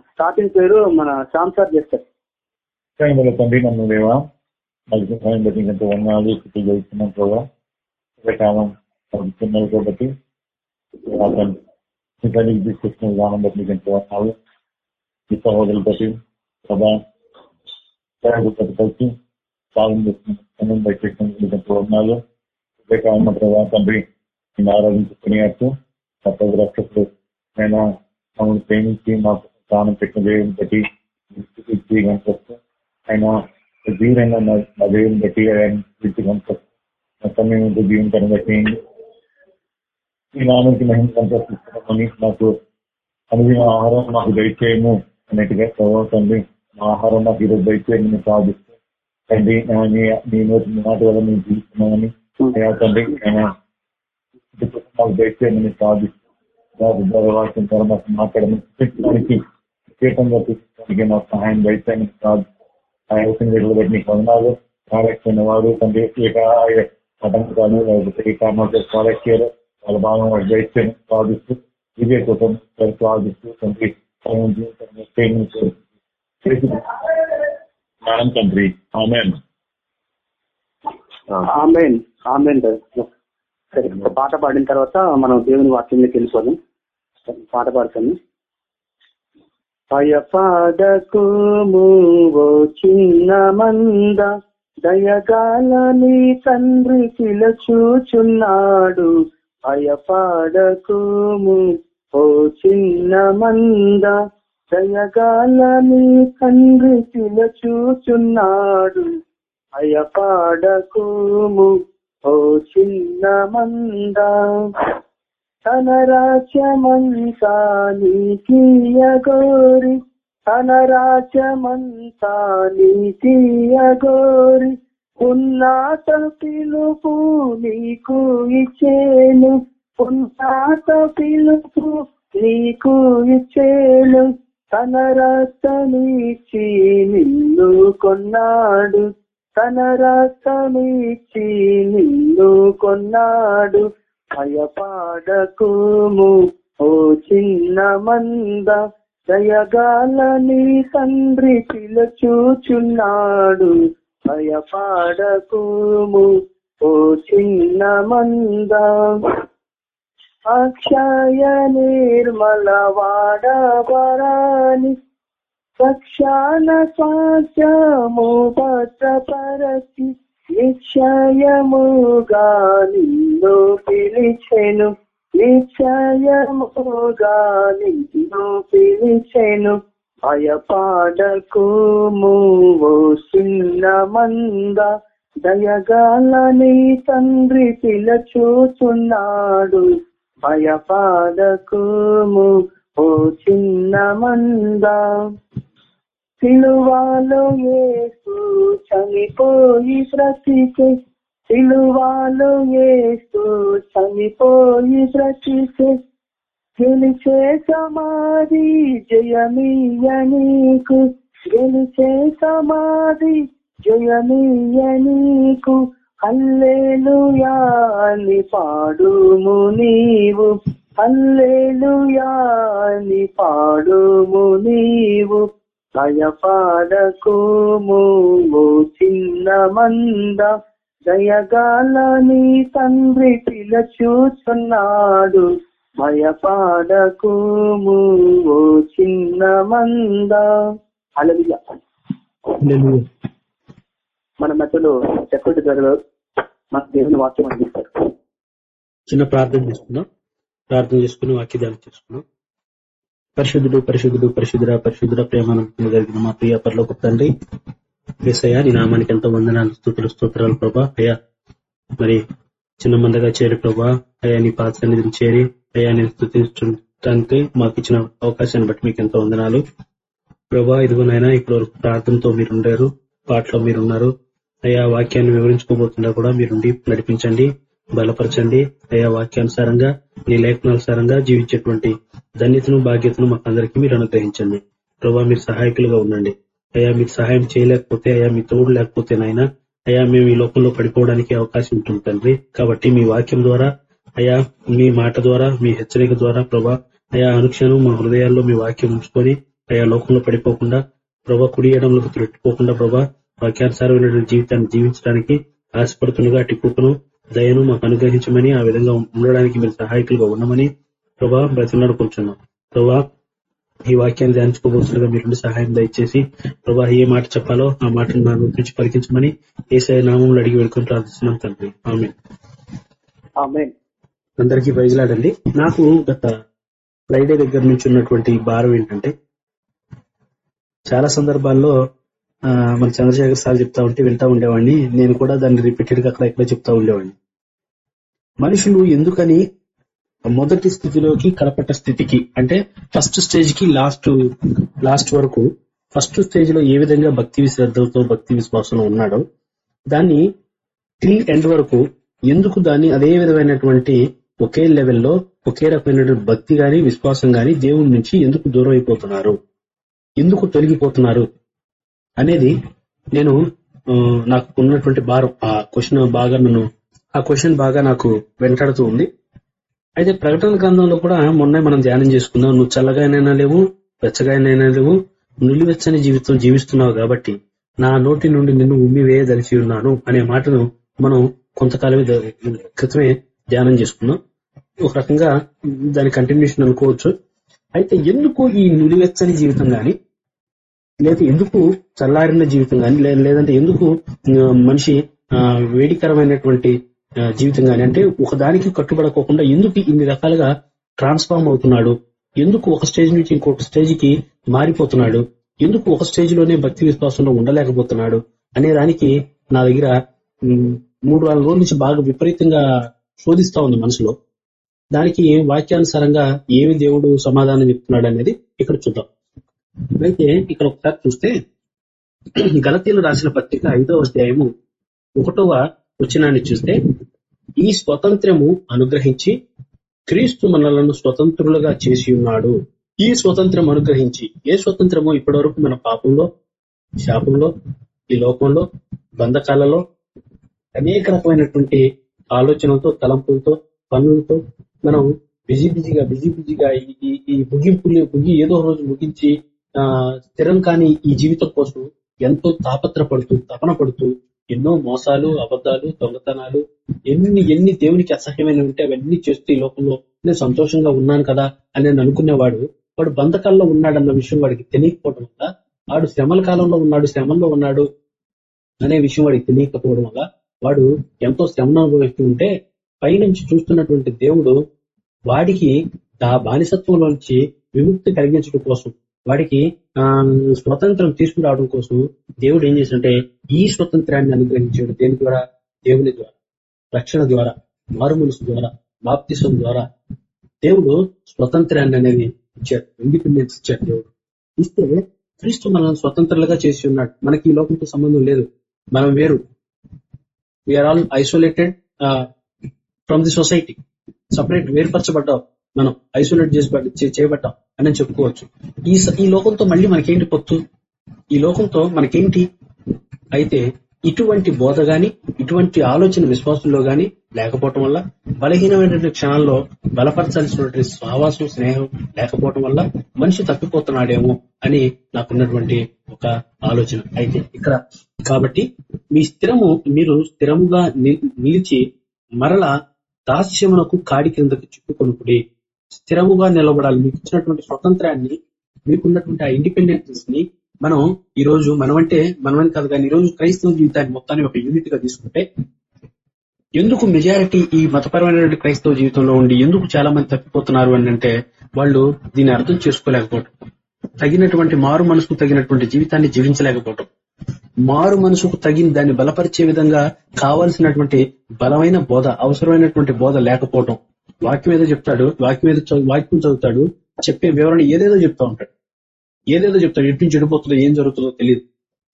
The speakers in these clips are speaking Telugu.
స్టార్టింగ్ పేరు మన శ్యామ్ సార్ చేస్తారు. టైంలో తండ్రి నన్ను లేవా? నలభై సమయం బట్టి ఇంత వందనాలు స్థితి జరుగుతున్నాం ప్రభావ కాలం పడుతున్నారు కాబట్టి తీసుకొచ్చిన విధానం బట్టి నీకు ఎంతో వందనాలు ఈ సహోదరులు బట్టి ప్రభా కలిసి సాగం చేస్తున్నాం ఎంతో కాలం ప్రభావ తండ్రి నేను తప్పదు రక్షకుడు. నేను మమ్మల్ని ప్రేమించి మాకు ప్రాణం పెట్టిన దేవుని బట్టి కనిపిస్తూ ఆయన జీవనంగా మా దేవుని బట్టి ఆయన స్థితి కనిపిస్తూ సమయం జీవించడం బట్టి ఈ నామకి మహిమ సంతోషిస్తున్నామని నాకు అనుదిన ఆహారం నాకు దయచేయము అన్నట్టుగా చదవుతుంది మా ఆహారం నాకు ఈరోజు దయచేయమని సాధిస్తూ తండ్రి నీ నోటి మాట వల్ల మేము తీసుకున్నామని తండ్రి ఆయన మాకు దయచేయమని సాధిస్తూ వాక్యం ద్వారా మాకు మాట్లాడడానికి కీటంగా తీసుకోవడానికి మాకు సహాయం దయచేయమని సాధిస్తూ ఆ యోచన బట్టి నీకు వందనాలు. కాలక్షణ వారు తండ్రి ఆటంకాలు లేకపోతే ఈ కామర్స్ కాలక్షేరు వాళ్ళ భాగం వాడు దయచేయని సాధిస్తూ ఇదే కోసం సాధిస్తూ తండ్రి తండ్రి ఆమెన్. ఆమెన్ ఆమెన్ సరే పాట పాడిన తర్వాత మనం దేవుని వాక్యంలోకి వెళ్ళిపోదాం. పాట పాడుతాను. భయపాడకుము ఓ చిన్న మంద దయగాలని తండ్రి పిలచూచున్నాడు. భయపాడకుము ఓ చిన్న మంద దయగాలని తండ్రి పిలచూచున్నాడు. భయపాడకుము ఓ చిన్న మంద. తన రాజ్యమంతా నీకీయగోరి తన రాజ్యమంతా నీకీయగోరి ఉన్నత పిలుపు నీకు ఇచ్చేను. ఉన్నత పిలుపు నీకు ఇచ్చేను. తన రక్తమిచ్చి నిన్ను కొన్నాడు. తన రక్తమిచ్చి నిన్ను కొన్నాడు. భయపాడకుము. ఓ చిన్న మంద దయగాలని తండ్రి పిలచూచున్నాడు. భయపాడకుము. ఓ చిన్న మంద అక్షయ నిర్మల వాడవరాని రక్షాన స్వాస్యము భద్రపరచి నిశ్చయముగా నిన్ను పిలిచెను. నిశ్చయముగా నిన్ను పిలిచెను. భయపాడకుము ఓ చిన్న మంద. దయగాల నీ తండ్రి పిలచూచున్నాడు. భయపాడకుము ఓ చిన్న మంద. సిలువాలో ఏసు చనిపోయి బ్రతికే. సిలువాలో ఏసు చనిపోయి బ్రతికే. గెలిచే సమాధి జయమీయ నీకు గెలిచే సమాధి జయమీయ నీకు హల్లేలుయా పాడుము నీవు. అల్లేలుయాని పాడుము నీవు. భయపాడకుము చిన్న మంద. దయగాలని తండ్రి పిలచూచున్నాడు. భయపాడకుము ఓ చిన్న మంద. అలవిగా మన మధ్యలో సెక్యూరిటీ గారు మన దేవుని వాక్యం అందిస్తారు. చిన్న ప్రార్థన చేసుకున్నాం ప్రార్థన చేసుకుని వాక్యదానం చేసుకున్నాం పరిశుద్ధుడు పరిశుద్ధుడు పరిశుద్ధుడ పరిశుద్ధుడ ప్రేమానం జరిగిన మా ప్రియ పరలోక తండ్రి ఏసయ్యా నీ నామానికి ఎంతో వందనాలు స్థుతులు స్తోత్రాలు ప్రభా. అయ్యా మరి చిన్న మందగా చేరి ప్రభా. అయ్యా నీ పాత సన్నిధిని చేరి అయ్యా నేను స్థుతించడానికి మాకు ఇచ్చిన అవకాశాన్ని బట్టి మీకు ఎంతో వందనాలు. ప్రభా ఇదిగోనైనా ఇప్పుడు ప్రార్థనతో మీరుండారు పాటలో మీరున్నారు. అయ్యా వాక్యాన్ని వివరించుకోబోతుండగా కూడా మీరుండి నడిపించండి. బలపరచండి. అయ్యా వాక్యానుసారంగా నీ లేఖనానుసారంగా జీవించేటువంటి ధన్యతను బాధ్యతను మాకందరికీ మీరు అనుగ్రహించండి. ప్రభా మీరు సహాయకులుగా ఉండండి. అయ్యా మీకు సహాయం చేయలేకపోతే అయ్యా మీ తోడు లేకపోతే నాయన అయ్యా మేము ఈ లోకంలో పడిపోవడానికి అవకాశం ఉంటుంది తండ్రి. కాబట్టి మీ వాక్యం ద్వారా అయా మీ మాట ద్వారా మీ హెచ్చరిక ద్వారా ప్రభా అయా అనుక్షణం మా హృదయాల్లో మీ వాక్యం ఉంచుకొని అయా లోకంలో పడిపోకుండా ప్రభా కుడియడంలోకి త్రుట్టుకోకుండా ప్రభా వాక్యానుసారమైన జీవితాన్ని జీవించడానికి ఆశపడుతుండగా అటు కృపను దయను మాకు అనుగ్రహించమని ఆ విధంగా ఉండడానికి మీరు సహాయకులుగా ఉండమని ప్రభా బ్రతిలాడుకుంటున్నాం ప్రభా ఈ వాక్యాన్ని ధ్యానించుకోబోతుండగా మీరు సహాయం దయచేసి ప్రభా ఏ మాట చెప్పాలో ఆ మాటను నా గురించి పలికించమని ఏసఐ నామంలో అడిగి వెళ్ళుకుని ప్రార్థిస్తున్నాం తండ్రి. ఆమె అందరికీ ప్రైజ్లాడండి నాకు గత ఫ్రైడే దగ్గర నుంచి ఉన్నటువంటి భారం ఏంటంటే చాలా సందర్భాల్లో మన చంద్రశేఖర్ సార్ చెప్తా ఉంటే వింటా ఉండేవాడిని. నేను కూడా దాన్ని రిపీటెడ్గా అక్కడ ఇక్కడ చెప్తా ఉండేవాడిని. మనుషులు ఎందుకని మొదటి స్థితిలోకి కడపట్ట స్థితికి అంటే ఫస్ట్ స్టేజ్కి లాస్ట్ లాస్ట్ వరకు ఫస్ట్ స్టేజ్లో ఏ విధంగా భక్తి శ్రద్ధలతో భక్తి విశ్వాసంలో ఉన్నాడో దాన్ని టిల్ ఎండ్ వరకు ఎందుకు దాన్ని అదే విధమైనటువంటి ఒకే లెవెల్లో ఒకే రకమైనటువంటి భక్తి గాని విశ్వాసం గాని దేవుడి నుంచి ఎందుకు దూరం అయిపోతున్నారు? ఎందుకు తొలగిపోతున్నారు? అనేది నేను నాకు ఉన్నటువంటి భారం ఆ క్వశ్చన్ బాగా నన్ను ఆ క్వశ్చన్ బాగా నాకు వెంటాడుతూ ఉంది. అయితే ప్రకటన గ్రంథంలో కూడా మొన్న మనం ధ్యానం చేసుకుందాం నువ్వు చల్లగానైనా లేవు వెచ్చగానైనా లేవు నులివెచ్చని జీవితం జీవిస్తున్నావు కాబట్టి నా నోటి నుండి నిన్ను ఉమ్మి వేయదలిచి ఉన్నాను అనే మాటను మనం కొంతకాలం క్రితమే ధ్యానం చేసుకున్నాం. ఒక రకంగా దాని కంటిన్యూషన్ అనుకోవచ్చు. అయితే ఎందుకు ఈ నులివెచ్చని జీవితం గాని లేదా ఎందుకు చల్లారిన జీవితం కానీ లేదంటే ఎందుకు మనిషి ఆ, వేడికరమైనటువంటి జీవితం కానీ అంటే ఒకదానికి కట్టుబడకోకుండా ఎందుకు ఇన్ని రకాలుగా ట్రాన్స్ఫార్మ్ అవుతున్నాడు? ఎందుకు ఒక స్టేజ్ నుంచి ఇంకొక స్టేజ్కి మారిపోతున్నాడు? ఎందుకు ఒక స్టేజ్లోనే భక్తి విశ్వాసంలో ఉండలేకపోతున్నాడు? అనే దానికి నా దగ్గర మూడు నాలుగు రోజుల నుంచి బాగా విపరీతంగా శోధిస్తా ఉంది మనసులో. దానికి వాక్యానుసారంగా ఏమి దేవుడు సమాధానం చెప్తున్నాడు అనేది ఇక్కడ చూద్దాం. అయితే ఇక్కడ ఒకసారి చూస్తే గలతీలు రాసిన పత్రిక ఐదవ అధ్యాయము ఒకటవ వచనాన్ని చూస్తే ఈ స్వతంత్రము అనుగ్రహించి క్రీస్తు మనలను స్వతంత్రులుగా చేసి ఉన్నాడు. ఈ స్వతంత్రం అనుగ్రహించి ఏ స్వతంత్రమో ఇప్పటివరకు మన పాపంలో శాపంలో ఈ లోకంలో బంధకాలలో అనేక రకమైనటువంటి ఆలోచనలతో తలంపులతో పనులతో మనం బిజీ బిజీగా బిజీ బిజీగా ఈ- ఈ ముగి ఏదో రోజు ముగించి స్థిరం కాని ఈ జీవితం కోసం ఎంతో తాపత్రపడుతూ తపన పడుతూ ఎన్నో మోసాలు అబద్ధాలు దొంగతనాలు ఎన్ని ఎన్ని దేవునికి అసహ్యమైన ఉంటే అవన్నీ చేస్తూ ఈ లోకంలో నేను సంతోషంగా ఉన్నాను కదా అని నేను అనుకునేవాడు. వాడు బంధకాల్లో ఉన్నాడన్న విషయం వాడికి తెలియకపోవడం వల్ల వాడు శ్రమల కాలంలో ఉన్నాడు శ్రమంలో ఉన్నాడు అనే విషయం వాడికి తెలియకపోవడం వల్ల వాడు ఎంతో శ్రమను అనుభవిస్తూ ఉంటే పైనుంచి చూస్తున్నటువంటి దేవుడు వాడికి ఆ బానిసత్వంలోంచి విముక్తి కలిగించడం కోసం వాడికి ఆ స్వతంత్రం తీసుకురావడం కోసం దేవుడు ఏం చేశాడంటే ఈ స్వతంత్రాన్ని అనుగ్రహించాడు దేని ద్వారా? దేవుని ద్వారా రక్షణ ద్వారా మారు ద్వారా బాప్తిసం ద్వారా. దేవుడు స్వతంత్రాన్ని అనేది ఇచ్చాడు ఇండిపెండెన్స్ ఇచ్చాడు దేవుడు. ఇస్తే క్రీస్తు మనల్ని స్వతంత్రులుగా చేసి ఉన్నాడు. మనకి ఈ లోకంతో సంబంధం లేదు. మనం వేరు. We are all isolated from the society separate వేర్పరచబడ్డావు మనం ఐసోలేట్ చేసి చే- అని చెప్పుకోవచ్చు. ఈ స- ఈ లోకంతో మళ్ళీ మనకేంటి పొత్తు? ఈ లోకంతో మనకేంటి? అయితే ఇటువంటి బోధ గాని ఇటువంటి ఆలోచన విశ్వాసంలో గాని లేకపోవటం వల్ల బలహీనమైనటువంటి క్షణాల్లో బలపరచాల్సినటువంటి స్వావాసం స్నేహం లేకపోవటం వల్ల మనిషి తప్పిపోతున్నాడేమో అని నాకున్నటువంటి ఒక ఆలోచన. అయితే ఇక్కడ కాబట్టి మీ స్థిరము మీరు స్థిరముగా నిలిచి మరల దాస్యమునకు కాడి కిందకు చిక్కుకొనుకుడి స్థిరముగా నిలబడాలి. మీకు ఇచ్చినటువంటి స్వతంత్రాన్ని మీకున్నటువంటి ఆ ఇండిపెండెన్స్ని మనం ఈ రోజు మనమంటే మనమని కాదు కానీ రోజు క్రైస్తవ జీవితాన్ని మొత్తాన్ని ఒక యూనిట్గా తీసుకుంటే ఎందుకు మెజారిటీ ఈ మతపరమైనటువంటి క్రైస్తవ జీవితంలో ఉండి ఎందుకు చాలా మంది తప్పిపోతున్నారు అని అంటే వాళ్ళు దీన్ని అర్థం చేసుకోలేకపోవటం. తగినటువంటి మారు మనసుకు తగినటువంటి జీవితాన్ని జీవించలేకపోవటం. మారు మనసుకు తగిన దాన్ని బలపరిచే విధంగా కావలసినటువంటి బలమైన బోధ అవసరమైనటువంటి బోధ లేకపోవటం. వాక్యం ఏదో చెప్తాడు వాక్యం ఏదో చదువు- వాక్యం చదువుతాడు చెప్పే వివరణ ఏదేదో చెప్తా ఉంటాడు. ఏదేదో చెప్తాడు ఎటు నుంచి ఎడిపోతుందో ఏం జరుగుతుందో తెలియదు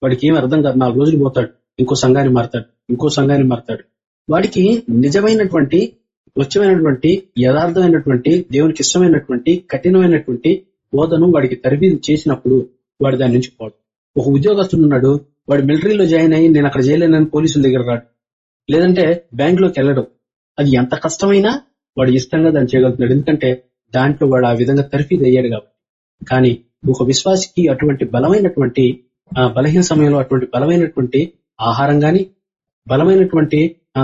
వాడికి ఏం అర్థం కాదు నాలుగు రోజులు పోతాడు ఇంకో సంఘాన్ని మారతాడు ఇంకో సంఘాన్ని మారతాడు. వాడికి నిజమైనటువంటి స్వచ్ఛమైనటువంటి యథార్థమైనటువంటి దేవునికి ఇష్టమైనటువంటి కఠినమైనటువంటి బోధను వాడికి తరబీదు చేసినప్పుడు వాడు దాని నుంచి పోడు. ఒక ఉద్యోగస్తుడు ఉన్నాడు వాడు మిలిటరీలో జాయిన్ అయ్యి నేను అక్కడ చేయలేనని పోలీసుల దగ్గర రాడు. లేదంటే బ్యాంక్లోకి వెళ్ళడు. అది ఎంత కష్టమైనా వాడు ఇష్టంగా దాన్ని చేయగలుగుతున్నాడు. ఎందుకంటే దాంట్లో వాడు ఆ విధంగా తర్ఫీదు అయ్యాడు కాబట్టి. కానీ ఒక విశ్వాసికి అటువంటి బలమైనటువంటి ఆ, బలహీన సమయంలో అటువంటి బలమైనటువంటి ఆహారం గాని బలమైనటువంటి ఆ,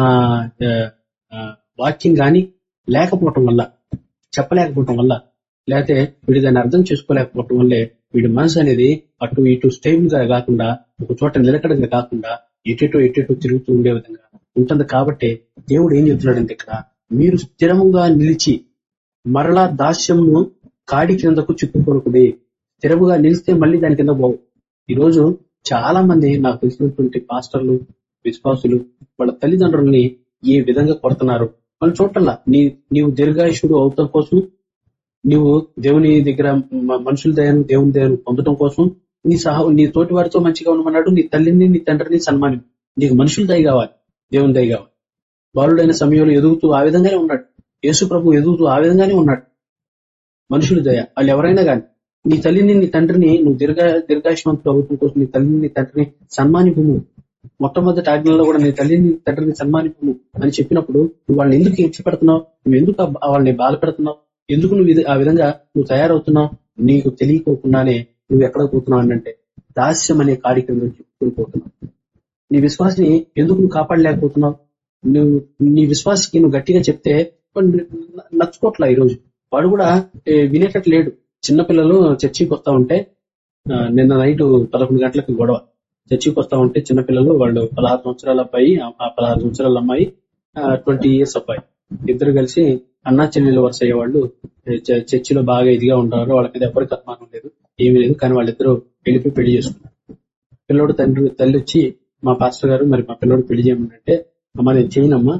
వాక్యం గాని లేకపోవటం వల్ల చెప్పలేకపోవటం వల్ల లేకపోతే వీడి దాన్ని అర్థం చేసుకోలేకపోవటం వల్లే వీడి మనసు అనేది అటు ఇటు స్టేబుల్గా కాకుండా ఒక చోట నిలకడగా కాకుండా ఎటు ఎటు తిరుగుతూ ఉండే విధంగా ఉంటుంది. కాబట్టి దేవుడు ఏం చెప్తున్నాడంటే ఇక్కడ మీరు స్థిరముగా నిలిచి మరలా దాస్యంను కాడి కిందకు చిక్కుకొనుకుడి స్థిరముగా నిలిస్తే మళ్ళీ దాని కింద పోవు. ఈ రోజు చాలా మంది నాకు తెలిసినటువంటి పాస్టర్లు విశ్వాసులు వాళ్ళ తల్లిదండ్రుల్ని ఏ విధంగా కొడుతున్నారు. వాళ్ళు చోట్ల నీ నీవు దీర్ఘాయుషుడు అవుతాం కోసం నీవు దేవుని దగ్గర మనుషుల దయను దేవుని దయను పొందడం కోసం నీ సహ నీ తోటి వారితో మంచిగా ఉండమన్నాడు నీ తల్లిని నీ తండ్రిని సన్మానం నీకు మనుషుల దయ కావాలి దేవుని దయ కావాలి. బాలుడైన సమయంలో ఎదుగుతూ ఆ విధంగానే ఉన్నాడు. యేసు ప్రభు ఎదుగుతూ ఆ విధంగానే ఉన్నాడు. మనుషుల దయ. వాళ్ళు ఎవరైనా కానీ నీ తల్లిని నీ తండ్రిని నువ్వు దీర్ఘ దీర్ఘాయుష్మంతులు అవటం కోసం నీ తల్లిని నీ తండ్రిని సన్మానిపుము. మొట్టమొదటి ఆజ్ఞలో కూడా నీ తల్లిని తండ్రిని సన్మానిపుము అని చెప్పినప్పుడు నువ్వు వాళ్ళని ఎందుకు ఇచ్చి పెడుతున్నావు నువ్వు ఎందుకు వాళ్ళని బాధ పెడుతున్నావు ఎందుకు నువ్వు ఆ విధంగా నువ్వు తయారవుతున్నావు? నీకు తెలియకోకుండానే నువ్వు ఎక్కడ పోతున్నావు అంటే దాస్యం అనే కార్యక్రమం చెప్పుకుని పోతున్నావు నీ విశ్వాసిని ఎందుకు నువ్వు కాపాడలేకపోతున్నావు? నువ్వు నీ విశ్వాసకి నువ్వు గట్టిగా చెప్తే నచ్చుకోట్లా ఈ రోజు వాడు కూడా వినేటట్టు లేడు. చిన్నపిల్లలు చర్చికి వస్తా ఉంటే ఆ, నిన్న నైట్ పదకొండు గంటలకు గొడవ. చర్చికి వస్తా ఉంటే చిన్నపిల్లలు వాళ్ళు పదహారు సంవత్సరాల అబ్బాయి ఆ- పదహారు సంవత్సరాల అమ్మాయి ట్వంటీ ఇయర్స్ అబ్బాయి. ఇద్దరు కలిసి అన్నా చెల్లెలు వరుస అయ్యే వాళ్ళు చర్చిలో బాగా ఇదిగా ఉంటారు వాళ్ళ మీద ఎవరికి అభిమానం లేదు ఏమీ లేదు కానీ వాళ్ళిద్దరూ వెళ్ళిపోయి పెళ్ళి చేసుకున్నారు. పిల్లోడు తండ్రి తల్లి వచ్చి మా పాస్టర్ గారు మరి మా పిల్లోడు పెళ్ళి చేయమంటే అమ్మా నేను చేయనమ్మా.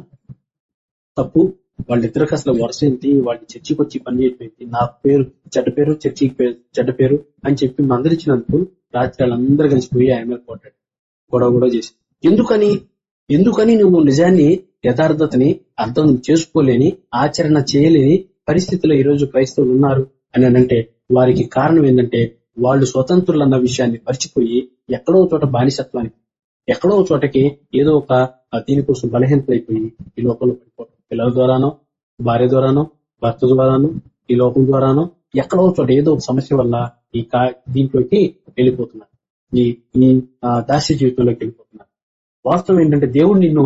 తప్పు. వాళ్ళిద్దరికి అసలు వరుస ఏంటి? వాళ్ళని చర్చికి వచ్చి పని చేయటం నా పేరు చెడ్డ పేరు చర్చికి పేరు చెడ్డ పేరు అని చెప్పి మందలిచ్చినందుకు రాత్రి వాళ్ళందరూ కలిసిపోయి ఆయన మీద కొట్టాడు గొడవ గొడవ చేసి ఎందుకని? ఎందుకని నువ్వు నిజాన్ని యథార్థతని అర్థం చేసుకోలేని ఆచరణ చేయలేని పరిస్థితిలో ఈ రోజు క్రైస్తవులు ఉన్నారు అని అంటే వారికి కారణం ఏంటంటే వాళ్ళు స్వతంత్రులు అన్న విషయాన్ని మర్చిపోయి ఎక్కడో చోట బానిసత్వానికి ఎక్కడో చోటకి ఏదో ఒక ఆ, దీనికోసం బలహీనతలైపోయి ఈ లోకంలో పడిపోవడం. పిల్లల ద్వారానో భార్య ద్వారానో భర్త ద్వారానో ఈ లోకం ద్వారానో ఎక్కడో చోట ఏదో ఒక సమస్య వల్ల ఈ దీంట్లోకి వెళ్ళిపోతున్నారు. ఈ ఈ దాస్య జీవితంలోకి వెళ్ళిపోతున్నారు. వాస్తవం ఏంటంటే దేవుడు నిన్ను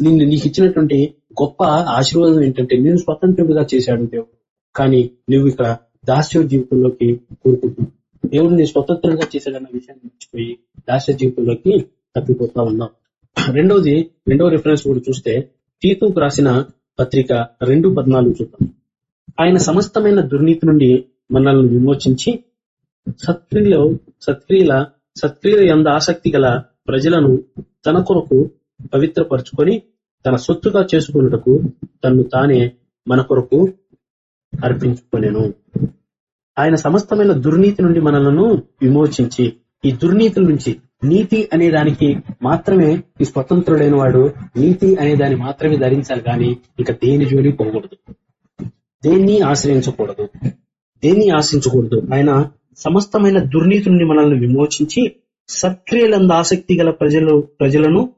నిన్ను నీకు ఇచ్చినటువంటి గొప్ప ఆశీర్వాదం ఏంటంటే నేను స్వతంత్రంగా చేశాడు దేవుడు. కానీ నువ్వు ఇక్కడ దాస్య జీవితంలోకి కోరుకుంటున్నావు. దేవుడు స్వతంత్రంగా చేశాడన్న విషయాన్ని మర్చిపోయి దాస్య జీవితంలోకి తప్పిపోతా ఉన్నావు. రెండవది రెండవ రిఫరెన్స్ కూడా చూస్తే తీతుకు రాసిన పత్రిక రెండు పద్నాలుగు చూద్దాం. ఆయన సమస్తమైన దుర్నీతి నుండి మనల్ని విమోచించి సత్క్రియలో సత్క్రియల సత్క్రియల ఎందు ఆసక్తి గల ప్రజలను తన కొరకు పవిత్రపరుచుకొని తన సొత్తుగా చేసుకున్నటకు తన్ను తానే మన కొరకు అర్పించుకునేను. ఆయన సమస్తమైన దుర్నీతి నుండి మనలను విమోచించి ఈ దుర్నీతి నుంచి నీతి అనే దానికి మాత్రమే ఈ స్వతంత్రుడైన వాడు నీతి అనే దాన్ని మాత్రమే ధరించాలి కానీ ఇక దేని జోలి పోకూడదు. దేన్ని ఆశ్రయించకూడదు. దేన్ని ఆశించకూడదు? ఆయన సమస్తమైన దుర్నీతి నుండి మనల్ని విమోచించి సక్రియలంద ఆసక్తి గల ప్రజలు ప్రజలను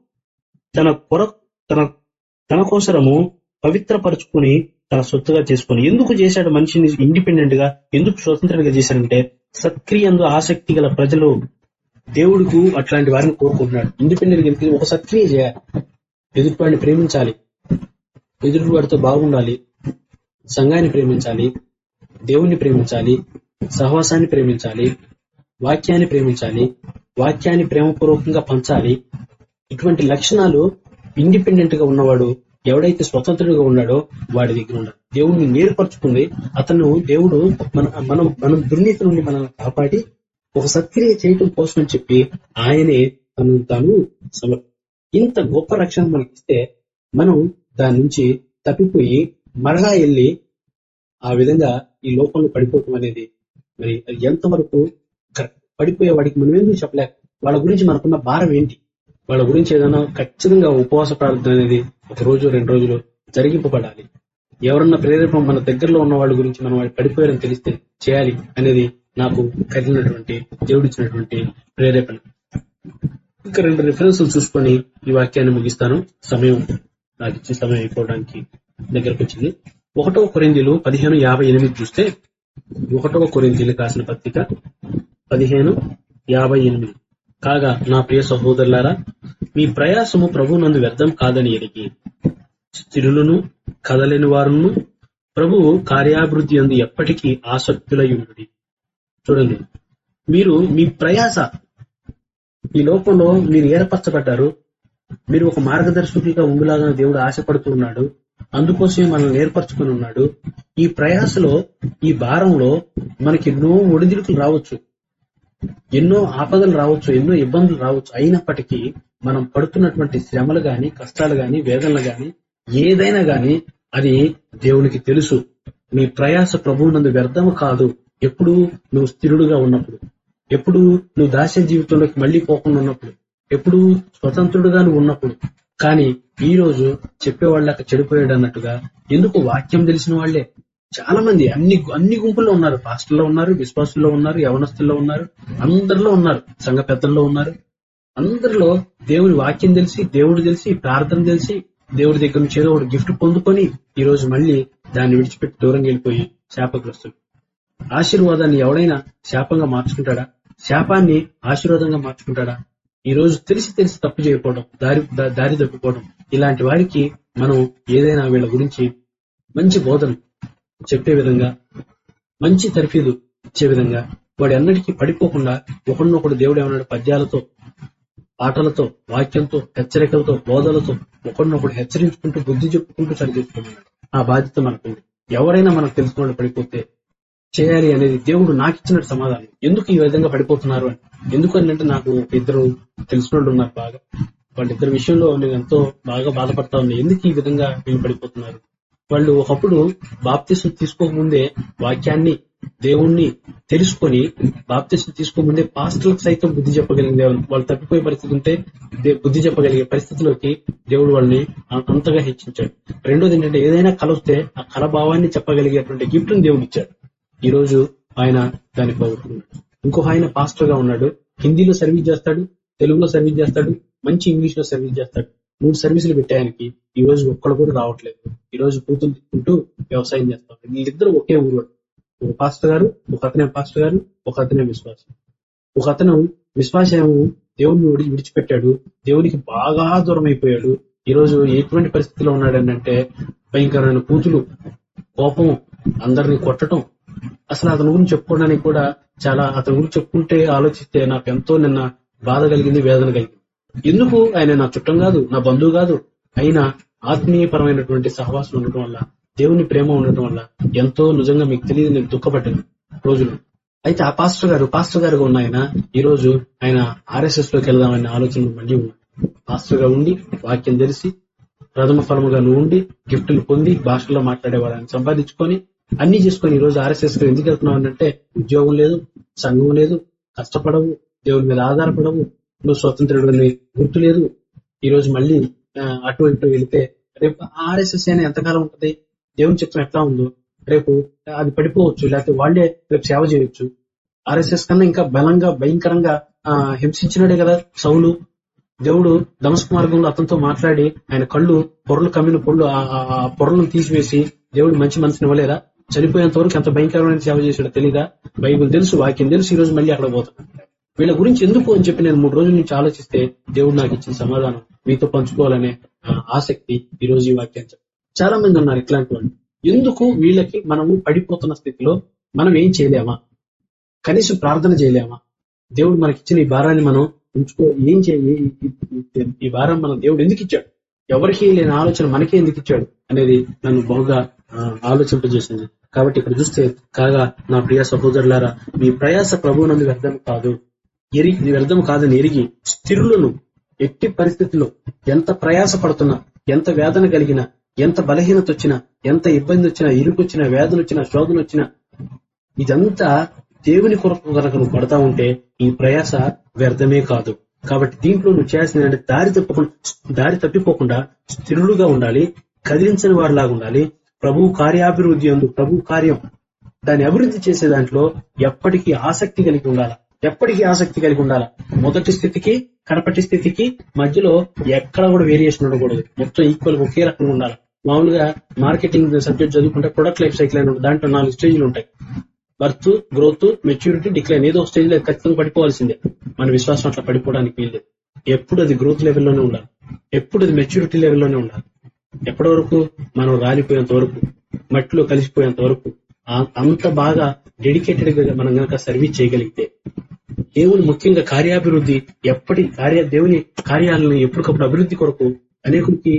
తన కొర తన తన కోసరము పవిత్రపరుచుకుని తన సొత్తుగా చేసుకుని ఎందుకు చేశాడు మనిషిని ఇండిపెండెంట్గా? ఎందుకు స్వతంత్రంగా చేశాడంటే సత్క్రియందు ఆసక్తి గల ప్రజలు దేవుడుకు అట్లాంటి వారిని కోరుకుంటున్నాడు. ఇండిపెండెంట్గా ఒక సత్క్రియ చేయాలి ఎదుటివాడిని ప్రేమించాలి. ఎదుటివాడితో బాగుండాలి. సంఘాన్ని ప్రేమించాలి. దేవుణ్ణి ప్రేమించాలి. సహవాసాన్ని ప్రేమించాలి. వాక్యాన్ని ప్రేమించాలి. వాక్యాన్ని ప్రేమపూర్వకంగా పంచాలి. ఇటువంటి లక్షణాలు ఇండిపెండెంట్గా ఉన్నవాడు ఎవడైతే స్వతంత్రుడిగా ఉన్నాడో వాడి దగ్గర ఉన్నాడు దేవుడిని నేర్పరచుకుంది. అతను దేవుడు మన మనం మనం దుర్నీతి నుండి మనల్ని కాపాడి ఒక సత్క్రియ చేయటం కోసం అని చెప్పి ఆయనే తను తాను సమర్ ఇంత గొప్ప రక్షణ మనకిస్తే మనం దాని నుంచి తప్పిపోయి మరలా వెళ్ళి ఆ విధంగా ఈ లోపంలో పడిపోవటం అనేది మరి అది ఎంతవరకు పడిపోయే వాడికి మనం ఎందుకు చెప్పలేక వాళ్ళ గురించి మనకున్న భారం ఏంటి? వాళ్ళ గురించి ఏదైనా ఖచ్చితంగా ఉపవాస ప్రార్థన అనేది ఒక రోజు రెండు రోజులు జరిగింపబడాలి. ఎవరన్నా ప్రేరేపణ మన దగ్గరలో ఉన్న వాళ్ళ గురించి మనం వాళ్ళు పడిపోయారని తెలిస్తే చేయాలి అనేది నాకు కలిగినటువంటి దేవుడిచ్చినటువంటి ప్రేరేపణ. ఇంకా రెండు రిఫరెన్సులు చూసుకొని ఈ వాక్యాన్ని ముగిస్తాను. సమయం నాకు ఇచ్చిన సమయం అయిపోవడానికి దగ్గరకు వచ్చింది. ఒకటవ కొరిందీలు పదిహేను యాభై ఎనిమిది చూస్తే ఒకటవ కొరిందీలు కాసిన పత్రిక పదిహేను యాభై ఎనిమిది. కాగా నా ప్రియ సహోదరులారా మీ ప్రయాసము ప్రభువునందు వ్యర్థం కాదని ఎరిగి స్థిరులను కదలేని వారును ప్రభువు కార్యాభివృద్ధి అందు ఎప్పటికీ ఆసక్తులై చూడండి. మీరు మీ ప్రయాస ఈ లోకంలో మీరు ఏర్పరచబడ్డారు మీరు ఒక మార్గదర్శకుడిగా ఉండులాగా దేవుడు ఆశపడుతూ ఉన్నాడు అందుకోసమే మనల్ని ఏర్పరచుకుని ఉన్నాడు. ఈ ప్రయాసలో ఈ భారంలో మనకి ఎన్నో ఒడిదుడుకులు రావచ్చు. ఎన్నో ఆపదలు రావచ్చు ఎన్నో ఇబ్బందులు రావచ్చు. అయినప్పటికీ మనం పడుతున్నటువంటి శ్రమలు గాని కష్టాలు గాని వేదనలు గాని ఏదైనా గాని అది దేవునికి తెలుసు. మీ ప్రయాస ప్రభువునందు వ్యర్థము కాదు. ఎప్పుడు నువ్వు స్థిరుడుగా ఉన్నప్పుడు ఎప్పుడు నువ్వు దాస్య జీవితంలోకి మళ్ళీ పోకుండా ఉన్నప్పుడు ఎప్పుడు స్వతంత్రుడుగా నువ్వు ఉన్నప్పుడు కానీ ఈ రోజు చెప్పేవాళ్ళక చెడిపోయాడు అన్నట్టుగా ఎందుకు వాక్యం తెలిసిన వాళ్ళే చాలా మంది అన్ని అన్ని గుంపుల్లో ఉన్నారు. పాస్టర్లో ఉన్నారు విశ్వాసుల్లో ఉన్నారు యవనస్తుల్లో ఉన్నారు అందరిలో ఉన్నారు సంఘ పెద్దల్లో ఉన్నారు. అందరిలో దేవుని వాక్యం తెలిసి దేవుడు తెలిసి ప్రార్థన తెలిసి దేవుడి దగ్గర నుంచి ఏదో ఒకటి గిఫ్ట్ పొందుకొని ఈ రోజు మళ్ళీ దాన్ని విడిచిపెట్టి దూరంగా వెళ్ళిపోయి శాపగ్రస్తులు. ఆశీర్వాదాన్ని ఎవడైనా శాపంగా మార్చుకుంటాడా? శాపాన్ని ఆశీర్వాదంగా మార్చుకుంటాడా? ఈ రోజు తెలిసి తెలిసి తప్పు చేయకపోవడం దారి దారి తప్పిపోవడం ఇలాంటి వారికి మనం ఏదైనా వీళ్ళ గురించి మంచి బోధన చెప్పే విధంగా మంచి తర్ఫీదు ఇచ్చే విధంగా వాడు ఎన్నటికీ పడిపోకుండా ఒకరినొకడు దేవుడు ఏమన్నాడు? పద్యాలతో పాటలతో వాక్యంతో హెచ్చరికలతో బోధలతో ఒకడినొకడు హెచ్చరించుకుంటూ బుద్ధి చెప్పుకుంటూ చదివిస్తున్నాడు. ఆ బాధ్యత మనకుంది. ఎవరైనా మనకు తెలుసుకున్న పడిపోతే చేయాలి అనేది దేవుడు నాకు ఇచ్చినట్టు సమాధానం. ఎందుకు ఈ విధంగా పడిపోతున్నారు అని? ఎందుకు అంటే నాకు ఇద్దరు తెలిసిన వాళ్ళు ఉన్నారు బాగా. వాళ్ళిద్దరి విషయంలో నేను ఎంతో బాగా బాధపడతా ఉన్నా. ఎందుకు ఈ విధంగా వీళ్ళు పడిపోతున్నారు? వాళ్ళు ఒకప్పుడు బాప్తిసం తీసుకోకముందే వాక్యాన్ని దేవుణ్ణి తెలుసుకొని బాప్తిసం తీసుకోకముందే పాస్టర్లకు సైతం బుద్ధి చెప్పగలిగిన దేవుడు. వాళ్ళు తప్పిపోయే పరిస్థితి ఉంటే దే- బుద్ధి చెప్పగలిగే పరిస్థితిలోకి దేవుడు వాళ్ళని అంతగా హెచ్చించాడు. రెండోది ఏంటంటే ఏదైనా కల వస్తే ఆ కళ భావాన్ని చెప్పగలిగేటువంటి గిఫ్ట్ దేవుడు ఇచ్చాడు ఈ రోజు ఆయన దాన్ని పోగొట్టుకున్నాడు ఇంకో ఆయన పాస్టర్గా ఉన్నాడు. హిందీలో సర్వీస్ చేస్తాడు తెలుగులో సర్వీస్ చేస్తాడు మంచి ఇంగ్లీష్లో సర్వీస్ చేస్తాడు. మూడు సర్వీసులు పెట్టాయనికి ఈ రోజు ఒక్కడు కూడా రావట్లేదు. ఈ రోజు పూతులు తిట్టుకుంటూ వ్యవసాయం చేస్తాడు. వీళ్ళిద్దరు ఒకే ఊరు ఒక పాస్టర్ గారు ఒక అతనే పాస్టర్ గారు ఒక అతనే విశ్వాసం. ఒక అతను విశ్వాసము దేవుడిని విడిచిపెట్టాడు. దేవునికి బాగా దూరం అయిపోయాడు ఈ రోజు ఎటువంటి పరిస్థితిలో ఉన్నాడు అంటే భయంకరమైన కూతులు కోపం అందరిని కొట్టడం అసలు అతని గురించి చెప్పుకోవడానికి కూడా చాలా అతని గురించి చెప్పుకుంటే ఆలోచిస్తే నాకు ఎంతో నిన్న బాధ కలిగింది వేదన కలిగింది. ఎందుకు ఆయన నా చుట్టం కాదు నా బంధువు కాదు అయినా ఆత్మీయపరమైనటువంటి సహవాసం ఉండటం వల్ల దేవుని ప్రేమ ఉండటం వల్ల ఎంతో నిజంగా మీకు తెలియదు నేను దుఃఖపడ్డాను రోజులు. అయితే ఆ పాస్టర్ గారు పాస్టర్ గారుగా ఉన్న ఆయన ఈ రోజు ఆయన ఆర్ఎస్ఎస్లోకి వెళ్దామనే ఆలోచన మళ్ళీ పాస్టర్గా ఉండి వాక్యం తెలిసి ప్రథమ ఫలముగా నువ్వు ఉండి గిఫ్టులు పొంది భాషలో మాట్లాడేవాళ్ళని సంపాదించుకొని అన్ని చేసుకొని ఈ రోజు ఆర్ఎస్ఎస్లో ఎందుకు వెళ్తున్నావు అంటే ఉద్యోగం లేదు సంఘం లేదు కష్టపడవు దేవుడి మీద ఆధారపడవు నువ్వు స్వతంత్రుడు గుర్తు లేదు. ఈ రోజు మళ్ళీ అటు ఇటు వెళితే రేపు ఆర్ఎస్ఎస్ అయినా ఎంతకాలం ఉంటది? దేవుని చిత్రం ఎట్లా ఉందో రేపు అది పడిపోవచ్చు లేకపోతే వాళ్ళే రేపు సేవ చేయొచ్చు. ఆర్ఎస్ఎస్ కన్నా ఇంకా బలంగా భయంకరంగా ఆ, హింసించినాడే కదా సౌలు. దేవుడు దమస్క మార్గంలో అతనితో మాట్లాడి ఆయన కళ్ళు పొరలు కమ్మిన పొరలు ఆ- ఆ పొరలను తీసివేసి దేవుడు మంచి మనసుని ఇవ్వలేదా? చనిపోయేంత వరకు ఎంత భయంకరమైన సేవ చేశాడో తెలీదా? బైబిల్ తెలుసు వాక్యం తెలుసు ఈ రోజు మళ్ళీ అక్కడ పోతాం. వీళ్ళ గురించి ఎందుకు అని చెప్పి నేను మూడు రోజుల నుంచి ఆలోచిస్తే దేవుడు నాకు ఇచ్చిన సమాధానం మీతో పంచుకోవాలనే ఆసక్తి ఈ రోజు ఈ వాక్యం చాలా మంది ఉన్నారు ఇట్లాంటి వాళ్ళు. ఎందుకు వీళ్ళకి మనము పడిపోతున్న స్థితిలో మనం ఏం చేయలేమా? కనీసం ప్రార్థన చేయలేమా? దేవుడు మనకి ఇచ్చిన ఈ భారాన్ని మనం ఉంచుకో ఏం చేయ ఈ- భారం మన దేవుడు ఎందుకు ఇచ్చాడు? ఎవరికి లేని ఆలోచన మనకే ఎందుకు ఇచ్చాడు? అనేది నన్ను బాగా ఆలోచింపజేసింది. కాబట్టి ఇక్కడ చూస్తే కాగా నా ప్రియ సహోదరులారా మీ ప్రయాస ప్రభువునందు వ్యర్థం కాదు. ఎరిగి వ్యర్థం కాదని ఎరిగి స్థిరులను ఎట్టి పరిస్థితుల్లో ఎంత ప్రయాస పడుతున్నా ఎంత వేదన కలిగినా ఎంత బలహీనత వచ్చినా ఎంత ఇబ్బంది వచ్చినా ఇరుకొచ్చినా వేదన వచ్చినా శోధన వచ్చినా ఇదంతా దేవుని కొరకు కనుక నువ్వు పడతా ఉంటే ఈ ప్రయాస వ్యర్థమే కాదు. కాబట్టి దీంట్లో నువ్వు చేయాల్సింది దారి తప్పకుండా దారి తప్పిపోకుండా స్థిరుడుగా ఉండాలి కదిలించని వారిలాగా ఉండాలి ప్రభు కార్యాభివృద్ధి అందు ప్రభు కార్యం. దాన్ని అభివృద్ధి చేసే దాంట్లో ఎప్పటికీ ఆసక్తి కలిగి ఉండాలి? ఎప్పటికీ ఆసక్తి కలిగి ఉండాలి? మొదటి స్థితికి కడపటి స్థితికి మధ్యలో ఎక్కడ కూడా వేరియేషన్ ఉండకూడదు. మొత్తం ఈక్వల్ ఒకే రకంగా ఉండాలి? మామూలుగా మార్కెటింగ్ సబ్జెక్ట్ చదువుకుంటే ప్రొడక్ట్ లైఫ్ సైకిల్ అని దాంట్లో నాలుగు స్టేజ్లు ఉంటాయి. బర్త్ గ్రోత్ మెచ్యూరిటీ డిక్లైన్ ఏదో స్టేజ్లో ఖచ్చితంగా పడిపోవాల్సిందే. మన విశ్వాసం అట్లా పడిపోవడానికి వీల్లేదు. ఎప్పుడు అది గ్రోత్ లెవెల్లోనే ఉండాలి. ఎప్పుడు అది మెచ్యూరిటీ లెవెల్లోనే ఉండాలి. ఎప్పటి వరకు మనం రాలిపోయేంత వరకు మట్టిలో కలిసిపోయేంత వరకు అంత బాగా డెడికేటెడ్గా మనం గనక సర్వీస్ చేయగలిగితే దేవుని ముఖ్యంగా కార్యాభివృద్ధి ఎప్పటి కార్య దేవుని కార్యాలను ఎప్పటికప్పుడు అభివృద్ధి కొరకు అనేకులకి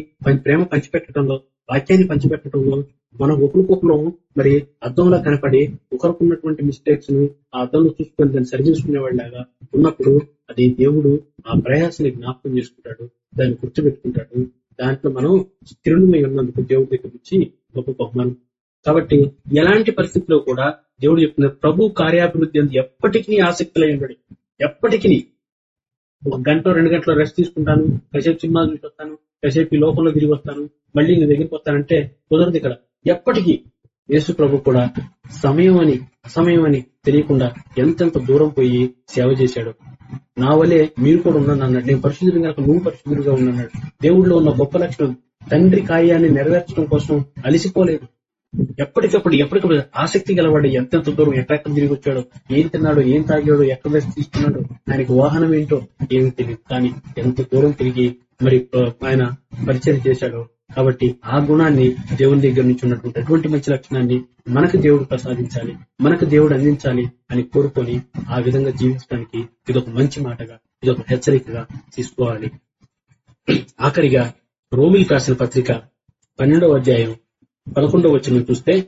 ప్రేమ పంచిపెట్టడంలో వాక్యాన్ని పంచిపెట్టడంలో మనం ఒకరికొకరు మరి అర్థంలో కనపడి ఒకరికున్నటువంటి మిస్టేక్స్ను ఆ అద్దంలో చూసుకొని దాన్ని సరిచేసుకునేవాళ్ళగా ఉన్నప్పుడు అది దేవుడు ఆ ప్రయాసాన్ని జ్ఞాపకం చేసుకుంటాడు దాన్ని గుర్తుపెట్టుకుంటాడు దాంట్లో మనం స్థిరులమై ఉన్నందుకు దేవుడి దగ్గర నుంచి గొప్ప బహుమానం. కాబట్టి ఎలాంటి పరిస్థితిలో కూడా దేవుడు చెప్తున్నారు ప్రభు కార్యాభివృద్ధి అందు ఎప్పటికీ ఆసక్తులై ఉండడు. ఎప్పటికీ. ఒక గంట రెండు గంటల రెస్ట్ తీసుకుంటాను. కసేపు సినిమాలు చూసి వస్తాను. కసేపు లోపంలో తిరిగి వస్తాను. మళ్ళీ నీ దగ్గరికి వస్తానంటే కుదరదు ఇక్కడ. ఎప్పటికీ. యేసు ప్రభు కూడా సమయం అని అసమయం అని తెలియకుండా ఎంతెంత దూరం పోయి సేవ చేశాడు. నా వలే మీరు కూడా ఉన్నాను అన్నాడు. నేను పరిశుద్ధుడు కనుక నువ్వు పరిశుద్ధుడిగా ఉన్నాడు దేవుడిలో ఉన్న గొప్ప లక్షణం తండ్రి కార్యాన్ని నెరవేర్చడం కోసం అలిసిపోలేదు. ఎప్పటికప్పుడు ఎప్పటికప్పుడు ఆసక్తి గలవాడు ఎంతెంత దూరం ఎక్కడెక్కడ తిరిగి వచ్చాడు ఏం తిన్నాడు ఏం తాగాడు ఎక్కడ తీసుకున్నాడు తీసుకున్నాడో ఆయనకి వాహనం ఏంటో ఏమి తెలియదు. కానీ ఎంత దూరం తిరిగి మరి ఆయన పరిచయం చేశాడో కాబట్టి ఆ గుణాన్ని దేవుని దగ్గర నుంచి ఉన్నటువంటి అటువంటి మంచి లక్షణాన్ని మనకు దేవుడు ప్రసాదించాలి మనకు దేవుడు అందించాలి అని కోరుకొని ఆ విధంగా జీవించడానికి ఇదొక మంచి మాటగా ఇదొక హెచ్చరికగా తీసుకోవాలి. ఆఖరిగా రోమిల్ రాసిన పత్రిక పన్నెండవ అధ్యాయం పదకొండవ వచ్చిన చూస్తే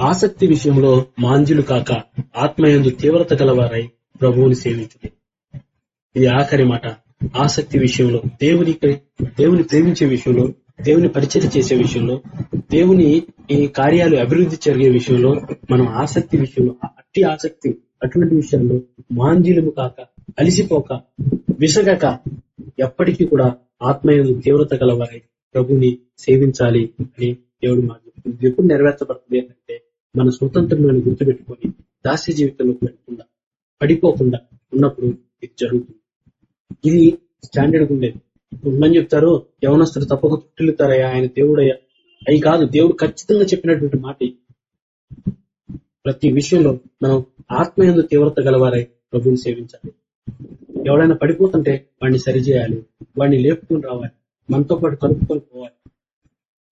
ఆసక్తి విషయంలో మాంజులు కాక ఆత్మయందు తీవ్రత గలవారై ప్రభువుని సేవించుడి. ఇది ఆఖరి మాట. ఆసక్తి విషయంలో దేవుని దేవుని ప్రేమించే విషయంలో దేవుని పరిచయం చేసే విషయంలో దేవుని ఈ కార్యాలు అభివృద్ధి జరిగే విషయంలో మనం ఆసక్తి విషయంలో అట్టి ఆసక్తి అటువంటి విషయంలో మాంజీలము కాక అలిసిపోక విసగక ఎప్పటికీ కూడా ఆత్మయందు తీవ్రత గలవారై ప్రభుని సేవించాలి అని దేవుడు మాకు చెప్తుంది. ఎప్పుడు నెరవేర్చబడుతుంది అంటే మన స్వతంత్రమైన గుర్తుపెట్టుకొని దాస్య జీవితంలో పెట్టకుండా పడిపోకుండా ఉన్నప్పుడు ఇది జరుగుతుంది ఇది స్టాండర్డ్ ఉండేది కొంతమంది చెప్తారు? యవనస్తులు తప్పక చుట్టులుతారయ్యా ఆయన దేవుడయ్యా. అవి కాదు దేవుడు ఖచ్చితంగా చెప్పినటువంటి మాట. ప్రతి విషయంలో మనం ఆత్మయందు తీవ్రత గలవారై ప్రభువుని సేవించాలి. ఎవడైనా పడిపోతుంటే వాడిని సరిచేయాలి వాడిని లేపుకొని రావాలి మనతో పాటు కలుపుకొని పోవాలి.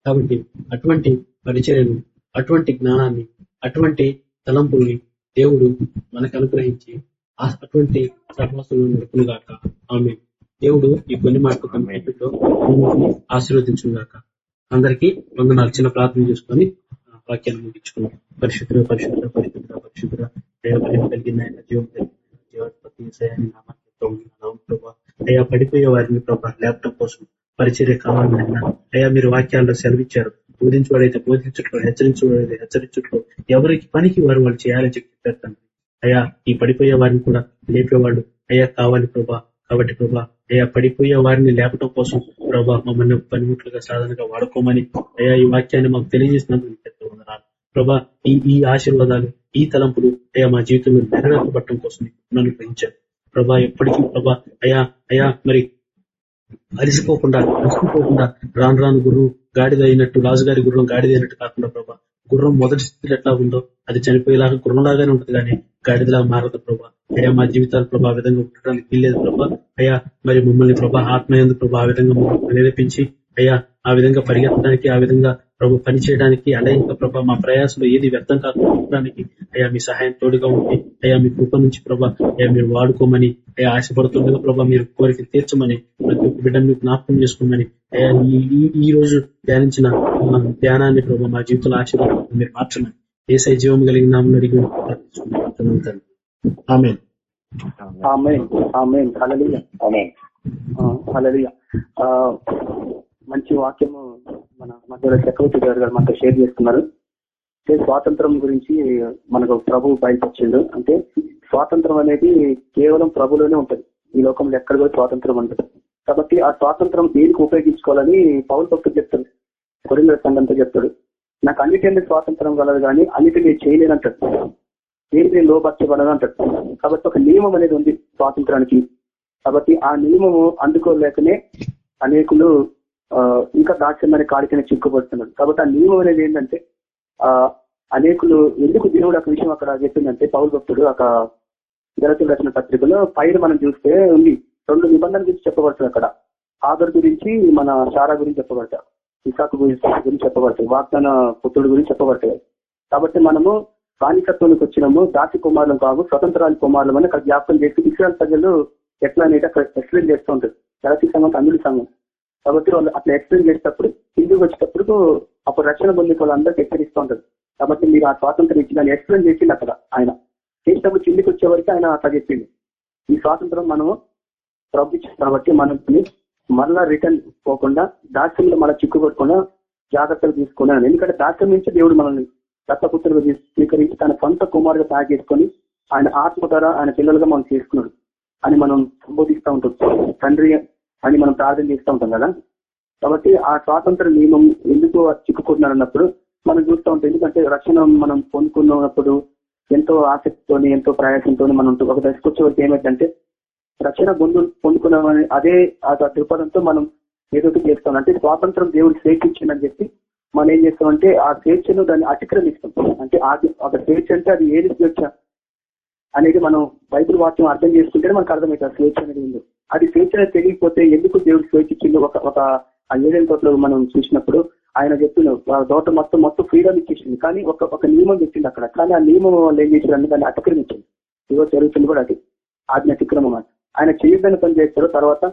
కాబట్టి అటువంటి పరిచర్యను అటువంటి జ్ఞానాన్ని అటువంటి తలంపుల్ని దేవుడు మనకు అనుగ్రహించి అటువంటి సహవాసంలో నడుపులుగాక ఆమె దేవుడు ఈ కొన్ని మాటలు కమిటీలో ఆశీర్వదించుగాక అందరికీ వందనాలు. చిన్న ప్రార్థన చేసుకొని వాక్యాన్ని ముగించుకున్నాం పరిశుద్ధ పరిశుద్ధ పరిశుద్ధ పరిశుద్ధ దేవమైన కలిగిన ఆయన జీవం కలిగిన అయ్యా పడిపోయే వారిని ప్రభా ల్యాప్టాప్ కోసం పరిచర్య కావాలన్నా అయ్యా మీరు వాక్యాల్లో సెలవిచ్చారు. బోధించువాడైతే బోధించుట్లో హెచ్చరించువాడైతే హెచ్చరించుట్లో ఎవరికి పనికి వారు వాళ్ళు చేయాలని చెప్పి చెప్పారు అయ్యా ఈ పడిపోయే వారిని కూడా లేపేవాళ్ళు. అయ్యా కావాలి ప్రభా కాబట్టి ప్రభా అయ్యా పడిపోయే వారిని లేపటం కోసం ప్రభా మమ్మల్ని పనిముట్లుగా సాధనగా వాడుకోమని అయ్యా ఈ వాక్యాన్ని మాకు తెలియజేసినందుకు పెద్ద వందనాలు. ప్రభా ఈ ఈ ఆశీర్వాదాలు ఈ తలంపులు అయ్యా మా జీవితంలో నెరవేర్చబడటం కోసం నన్ను గ్రహించారు ప్రభా ఎప్పటికీ ప్రభా అయా అయా మరి అలిసిపోకుండా అలసిపోకుండా రాను రాను గురువు గాడిద అయినట్టు రాజుగారి గుర్రం గాడిద అయినట్టు కాకుండా ప్రభా గుర్రం మొదటి స్థితిలో ఎట్లా ఉందో అది చనిపోయేలాగా గుర్రంలాగానే ఉంటుంది కానీ గాడిదలా మారదు ప్రభా. అయ్యా మా జీవితాలు ప్రభా విధంగా ఉండడానికి వీల్లేదు ప్రభా. అయ్యా మరి మమ్మల్ని ప్రభా ఆత్మయందు ప్రభా ఆ విధంగా మమ్మల్ని ప్రేరేపించి అయ్యా ఆ విధంగా పరిగెత్తడానికి ఆ విధంగా ప్రభు పని చేయడానికి అలాగే ప్రభా మా ప్రయాసంలో ఏది వ్యర్థం కాకుండా అయ్యా మీ సహాయం తోడుగా ఉండి అయ్యా మీ కృప నుంచి ప్రభా అయ్యా మీరు వాడుకోమని అయ్యా ఆశపడుతుండగా ప్రభా మీరు కోరిక తీర్చమని ప్రతి ఒక్క బిడ్డను జ్ఞాపకం చేసుకోమని అయ్యా ఈ రోజు ధ్యానించిన ధ్యానాన్ని ప్రభా మా జీవితంలో ఆశీర్వాదం మీరు మార్చమని ఏసై జీవం కలిగిన అడిగి ప్రార్థిస్తున్నాను తండ్రి. ఆమేన్. ఆమేన్. ఆమేన్. హల్లెలూయా. ఆమేన్. ఆ, హల్లెలూయా. ఆ, మంచి వాక్యము మన మధ్యలో చక్రవర్తి గారు గారు మనతో షేర్ చేస్తున్నారు. అంటే స్వాతంత్రం గురించి మనకు ప్రభు బయటపరిచిండు అంటే స్వాతంత్రం అనేది కేవలం ప్రభులోనే ఉంటది. ఈ లోకంలో ఎక్కడ కూడా స్వాతంత్రం ఉండదు. కాబట్టి ఆ స్వాతంత్రం దేనికి ఉపయోగించుకోవాలని పౌరు భక్తులు చెప్తాడు కొరింద సంఘంతో చెప్తాడు. నాకు అన్నిటిని స్వాతంత్రం కలదు కానీ అన్నిటిని చేయలేనంటాడు దేనికి నేను అంటాడు. కాబట్టి ఒక నియమం అనేది ఉంది స్వాతంత్రానికి. కాబట్టి ఆ నియమము అందుకోలేకనే అనేకులు ఇంకా దాక్ష్యమైన కాడికనే చిక్కుపడుతున్నారు. కాబట్టి ఆ నియమం అనేది ఏంటంటే ఆ అనేకులు ఎందుకు దేవుడు ఒక విషయం అక్కడ చెప్పిందంటే పౌరు భక్తుడు ఒక గలతులు రచన పత్రికలో పైన మనం చూస్తే ఉంది. రెండు నిబంధనల గురించి చెప్పబడుతుంది అక్కడ. ఆదర్ గురించి మన షారా గురించి చెప్పబడతారు ఇసాకు గురించి చెప్పబడతాయి. వాగ్దాన పుత్రుడు గురించి చెప్పబడతాయి. కాబట్టి మనము బానిసత్వానికి వచ్చినాము. దాసి కుమారులం కాదు స్వతంత్రాల కుమారులం అని అక్కడ జ్ఞాపకం చేసి ఇస్రాయల్ ప్రజలు ఎట్లా అనేది అక్కడ ఎక్స్ప్లెయిన్ చేస్తూ ఉంటారు. జలసీ సంఘం తమిళ సంఘం. కాబట్టి వాళ్ళు అట్లా ఎక్స్ప్లెయిన్ చేసేటప్పుడు హిందూకి వచ్చేటప్పుడు అప్పుడు రక్షణ పొందే వాళ్ళందరికీ హెచ్చరిస్తూ ఉంటారు. కాబట్టి మీరు ఆ స్వాతంత్రం ఇచ్చి దాన్ని ఎక్స్ప్లెయిన్ చేసింది అక్కడ ఆయన. చేసినప్పుడు కిందికి వచ్చే వరకు ఆయన అట్లా చెప్పింది ఈ స్వాతంత్రం మనము ప్రభుత్వం కాబట్టి మనం మరలా రిటర్న్ పోకుండా దాస్యంలో మళ్ళీ చిక్కుపడకుండా జాగ్రత్తలు తీసుకున్నాను ఎందుకంటే దాస్యం నుంచి దేవుడు మనల్ని దత్తపుత్రులు స్వీకరించి తన సొంత కుమారుగా తయారు చేసుకొని ఆయన ఆత్మ ద్వారా ఆయన పిల్లలుగా మనం చేసుకున్నాడు అని మనం సంబోధిస్తూ ఉంటాం. తండ్రి అని మనం ప్రార్థన చేస్తూ ఉంటాం కదా? కాబట్టి ఆ స్వాతంత్ర నియమం ఎందుకు చిక్కుకుంటున్నారు అన్నప్పుడు మనం చూస్తూ ఉంటాం. ఎందుకంటే రక్షణ మనం పొందుకున్నప్పుడు ఎంతో ఆసక్తితోని ఎంతో ప్రయాసంతో మనం ఒక దశకు వచ్చే వరకు ఏమైందంటే రక్షణ పొందు పొందుకున్నామని అదే ఆ దృక్పథంతో మనం ఏదో ఒకటి చేస్తాం. అంటే స్వాతంత్రం దేవుడు స్వేచ్ఛ చెప్పి మనం ఏం చేస్తామంటే ఆ స్వేచ్ఛను దాన్ని అతిక్రమిస్తాం. అంటే ఒక స్వేచ్ఛ అంటే అది ఏది స్వేచ్ఛ అనేది మనం బైబిల్ వాక్యం అర్థం చేసుకుంటేనే మనకు అర్థమవుతుంది. స్వేచ్ఛ అనేది ఉంది. అది స్వేచ్ఛ తెలియకపోతే ఎందుకు దేవుడు స్వేచ్ఛ ఒక ఒక ఆ తోటలో మనం చూసినప్పుడు ఆయన చెప్పిన తోట మొత్తం మొత్తం ఫ్రీడమ్ ఇచ్చేసింది. కానీ ఒక ఒక నియమం పెట్టింది అక్కడ. కానీ ఆ నియమం వాళ్ళు ఏం చేశారు దాన్ని అతిక్రమించింది ఇదో జరుగుతుంది కూడా అది. ఆజ్ఞ అతిక్రమం ఆయన చేయొద్దని పని చేస్తారు తర్వాత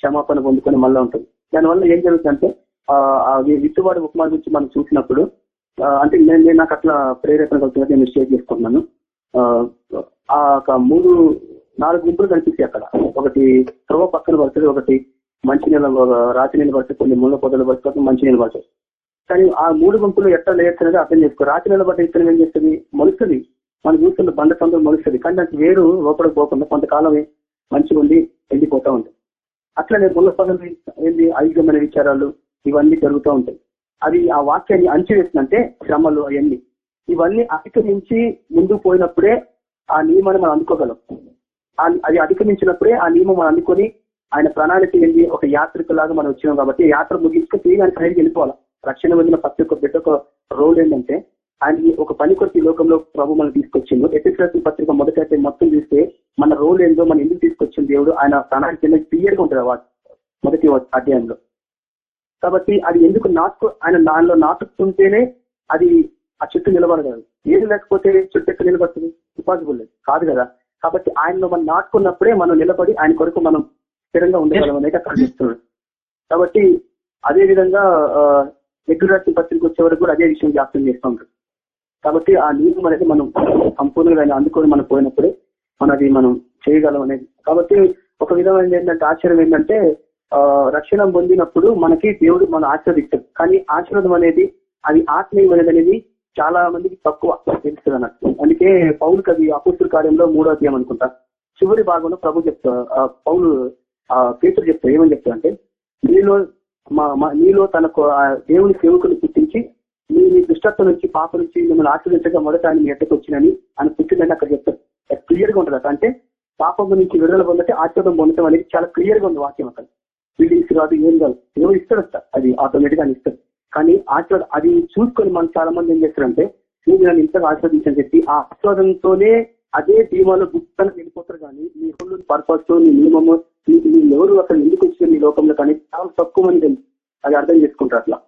క్షమాపణ పొందుకొని మళ్ళీ ఉంటుంది. దానివల్ల ఏం జరుగుతుందంటే విత్తువాడి ఉపమాన గురించి మనం చూసినప్పుడు అంటే నేను నాకు అట్లా ప్రేరేపణ కలుగుతుంది నేను షేర్ చేసుకుంటున్నాను. ఆ మూడు నాలుగు గుంపులు కనిపిస్తాయి అక్కడ. ఒకటి త్రవ పక్కన పడుతుంది ఒకటి మంచి నీళ్ళ రాతి నీళ్ళు పడుతుంది కొన్ని ముళ్ళ పొదలు పడుతుంది మంచి నీళ్ళు పడుతుంది. కానీ ఆ మూడు గుంపులు ఎట్లా లేయచ్చు అర్థం చేసుకో రాతి నీళ్ళ పట్ట ఇతను ఏం చేస్తుంది? మొలుస్తుంది. మనం చూస్తున్న బండ సొంతం మొలుస్తుంది. కానీ దానికి వేరు లోపలికి పోకుండా కొంతకాలం మంచిగా ఉండి వెళ్ళిపోతూ ఉంటుంది అట్లనే ముళ్ళ ఏంటి ఏంది ఐక్యమైన విచారాలు ఇవన్నీ జరుగుతూ ఉంటాయి. అది ఆ వాక్యాన్ని అంచివేస్తుందంటే శ్రమలు అవన్నీ. ఇవన్నీ అధిగమించి ముందుకు పోయినప్పుడే ఆ నియమాన్ని మనం అందుకోగలం. అది అధిగమించినప్పుడే ఆ నియమం మనం అందుకొని ఆయన ప్రణాళిక ఏంటి ఒక యాత్రికులాగా మనం వచ్చినాం కాబట్టి యాత్ర ముగించుకుని తిరిగి ఆయన పైకి వెళ్ళిపోవాలి. రక్షణ పొందిన ప్రతి ఒక్క బిడ్డ ఒక రోల్ ఏంటంటే ఆయన ఒక పని కొట్టి లోకంలో ప్రభు మనం తీసుకొచ్చిండు. ఎపిసోడ్ పత్రిక మొదట మొత్తం చూస్తే మన రోల్ ఏందో మనం ఎందుకు తీసుకొచ్చిన దేవుడు ఆయన ప్రణాళిక క్లియర్గా ఉంటుంది మొదటి అధ్యాయంలో. కాబట్టి అది ఎందుకు నాటు ఆయన దానిలో నాటుతుంటేనే అది ఆ చెట్టు నిలబడగలదు ఏది లేకపోతే చెట్టు ఎక్కడ నిలబడుతుంది? ఇంపాసిబుల్ కాదు కదా. కాబట్టి ఆయనలో మనం నాటుకున్నప్పుడే మనం నిలబడి ఆయన కొరకు మనం స్థిరంగా ఉండగలం అనేది అక్కడ చెప్తున్నాడు కాబట్టి అదే విధంగా రెగ్యులర్ పత్రిక వచ్చే వరకు కూడా అదే విషయం జ్ఞాపకం చేస్తూ ఉంటారు కాబట్టి ఆ నియమం అనేది మనం సంపూర్ణంగా అందుకొని మనం పోయినప్పుడే మనది మనం చేయగలం అనేది. కాబట్టి ఒక విధమైన ఏంటంటే ఆశ్చర్యం ఏంటంటే రక్షణ పొందినప్పుడు మనకి దేవుడు మనం ఆశీర్వదిస్తాడు కానీ ఆశీర్వదం అనేది అది ఆత్మీయమైనది అనేది చాలా మందికి తక్కువ తెలుస్తుంది అన్నట్టు. అందుకే పౌరు కవి అపూర్తుల కార్యంలో మూడో అధ్యాయం అనుకుంటా. చివరి భాగంలో ప్రభు చెప్తా పౌరు పేతులు చెప్తా ఏమని చెప్తా అంటే నీలో నీలో తనకు దేవుని సేవకుని పుట్టించి నీ నీ దుష్టత్వం నుంచి పాప నుంచి మిమ్మల్ని ఆశ్రయించగా మొదట ఆయన ఎట్టకు వచ్చినని ఆయన పుట్టిందని అక్కడ చెప్తారు. క్లియర్గా ఉంటుంది? అంటే పాపం నుంచి విడుదల పొందితే ఆశ్చర్యం పొందడం అనేది చాలా క్లియర్గా ఉంది వాక్యం అక్కడ. ఫీలింగ్స్ కాదు ఏం కాదు. ఏమో ఇస్తాడు అది ఆటోమేటిక్గా ఇస్తాడు. కానీ ఆశీర్వాదం అది చూసుకొని మనం చాలా మంది ఏం చేస్తారంటే నువ్వు నన్ను ఇంతగా ఆస్వాదించని చెప్పి ఆ ఆశ్వాదంతోనే అదే ధీమాలో గుప్తన వెళ్ళిపోతారు కానీ నీ హోళ్ళు పర్పస్ నీ నియమము నీ ఎవరు అసలు ఎందుకు వచ్చిన నీ లోకంలో కానీ చాలా తక్కువ మంది అది అర్థం చేసుకుంటారు అట్లా.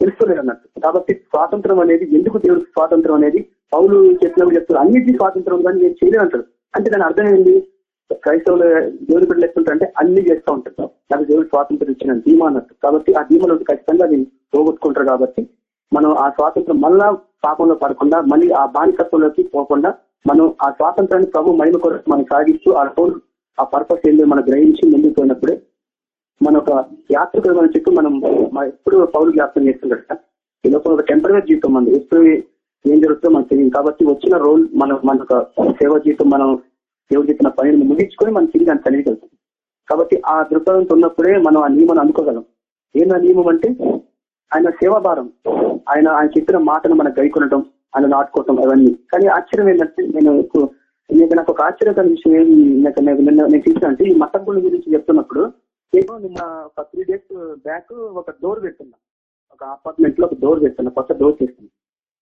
తెలుసుకోలేదు అన్నట్టు. కాబట్టి స్వాతంత్రం అనేది ఎందుకు దేవుడు స్వాతంత్రం అనేది? పౌలు చెప్పినప్పుడు చెప్తారు అన్నిటి స్వాతంత్రం కానీ నేను చేయలేదు అంటారు. అంటే దాని అర్థం ఏంటి క్రైస్తవులు దేవుడి బిడ్డలు ఎట్లుంటారు అంటే అన్ని చేస్తూ ఉంటారు. నాకు దేవుడు స్వాతంత్రం ఇచ్చిన ధీమా అన్నట్టు. కాబట్టి ఆ ధీమలో ఖచ్చితంగా అది పోగొట్టుకుంటారు కాబట్టి మనం ఆ స్వాతంత్రం మళ్ళా పాపంలో పడకుండా మళ్ళీ ఆ బానిసత్వంలోకి పోకుండా మనం ఆ స్వాతంత్రాన్ని ప్రభు మహిమ కొరకు మనం సాగిస్తూ ఆ రోజు ఆ పర్పస్ ఏందో మనం గ్రహించి ముందుకు పోయినప్పుడే మన ఒక యాత్రికుడు మన చుట్టూ మనం ఎప్పుడు పౌరులు జ్ఞాపకం చేస్తుంటారు ఈ లోపల ఒక టెంపరీ జీవితం మనం ఎప్పుడు ఏం జరుగుతుందో మనకు తెలియదు. కాబట్టి వచ్చిన రోల్ మన మన ఒక సేవ జీవితం మనం దేవుడు చెప్పిన పనిని ముగించుకొని మనం తిరిగి దాన్ని కలిగలుగుతాం కాబట్టి ఆ దృక్పథంతో ఉన్నప్పుడే మనం ఆ నియమం అనుకోగలం ఏం ఆ నియమం అంటే? ఆయన సేవాభారం. ఆయన ఆయన చెప్పిన మాటను మనం గైకొనడం ఆయన నాటుకోవటం అవన్నీ. కానీ ఆశ్చర్యం ఏంటంటే నేను నాకు ఒక ఆశ్చర్యకర విషయం ఏం నేను చూసినంటే ఈ మతం గురించి చెప్తున్నప్పుడు నిన్న ఒక త్రీ డేస్ బ్యాక్ ఒక డోర్ పెడుతున్నా ఒక అపార్ట్మెంట్లో ఒక డోర్ పెడుతున్నా కొత్త డోర్ చేస్తున్నా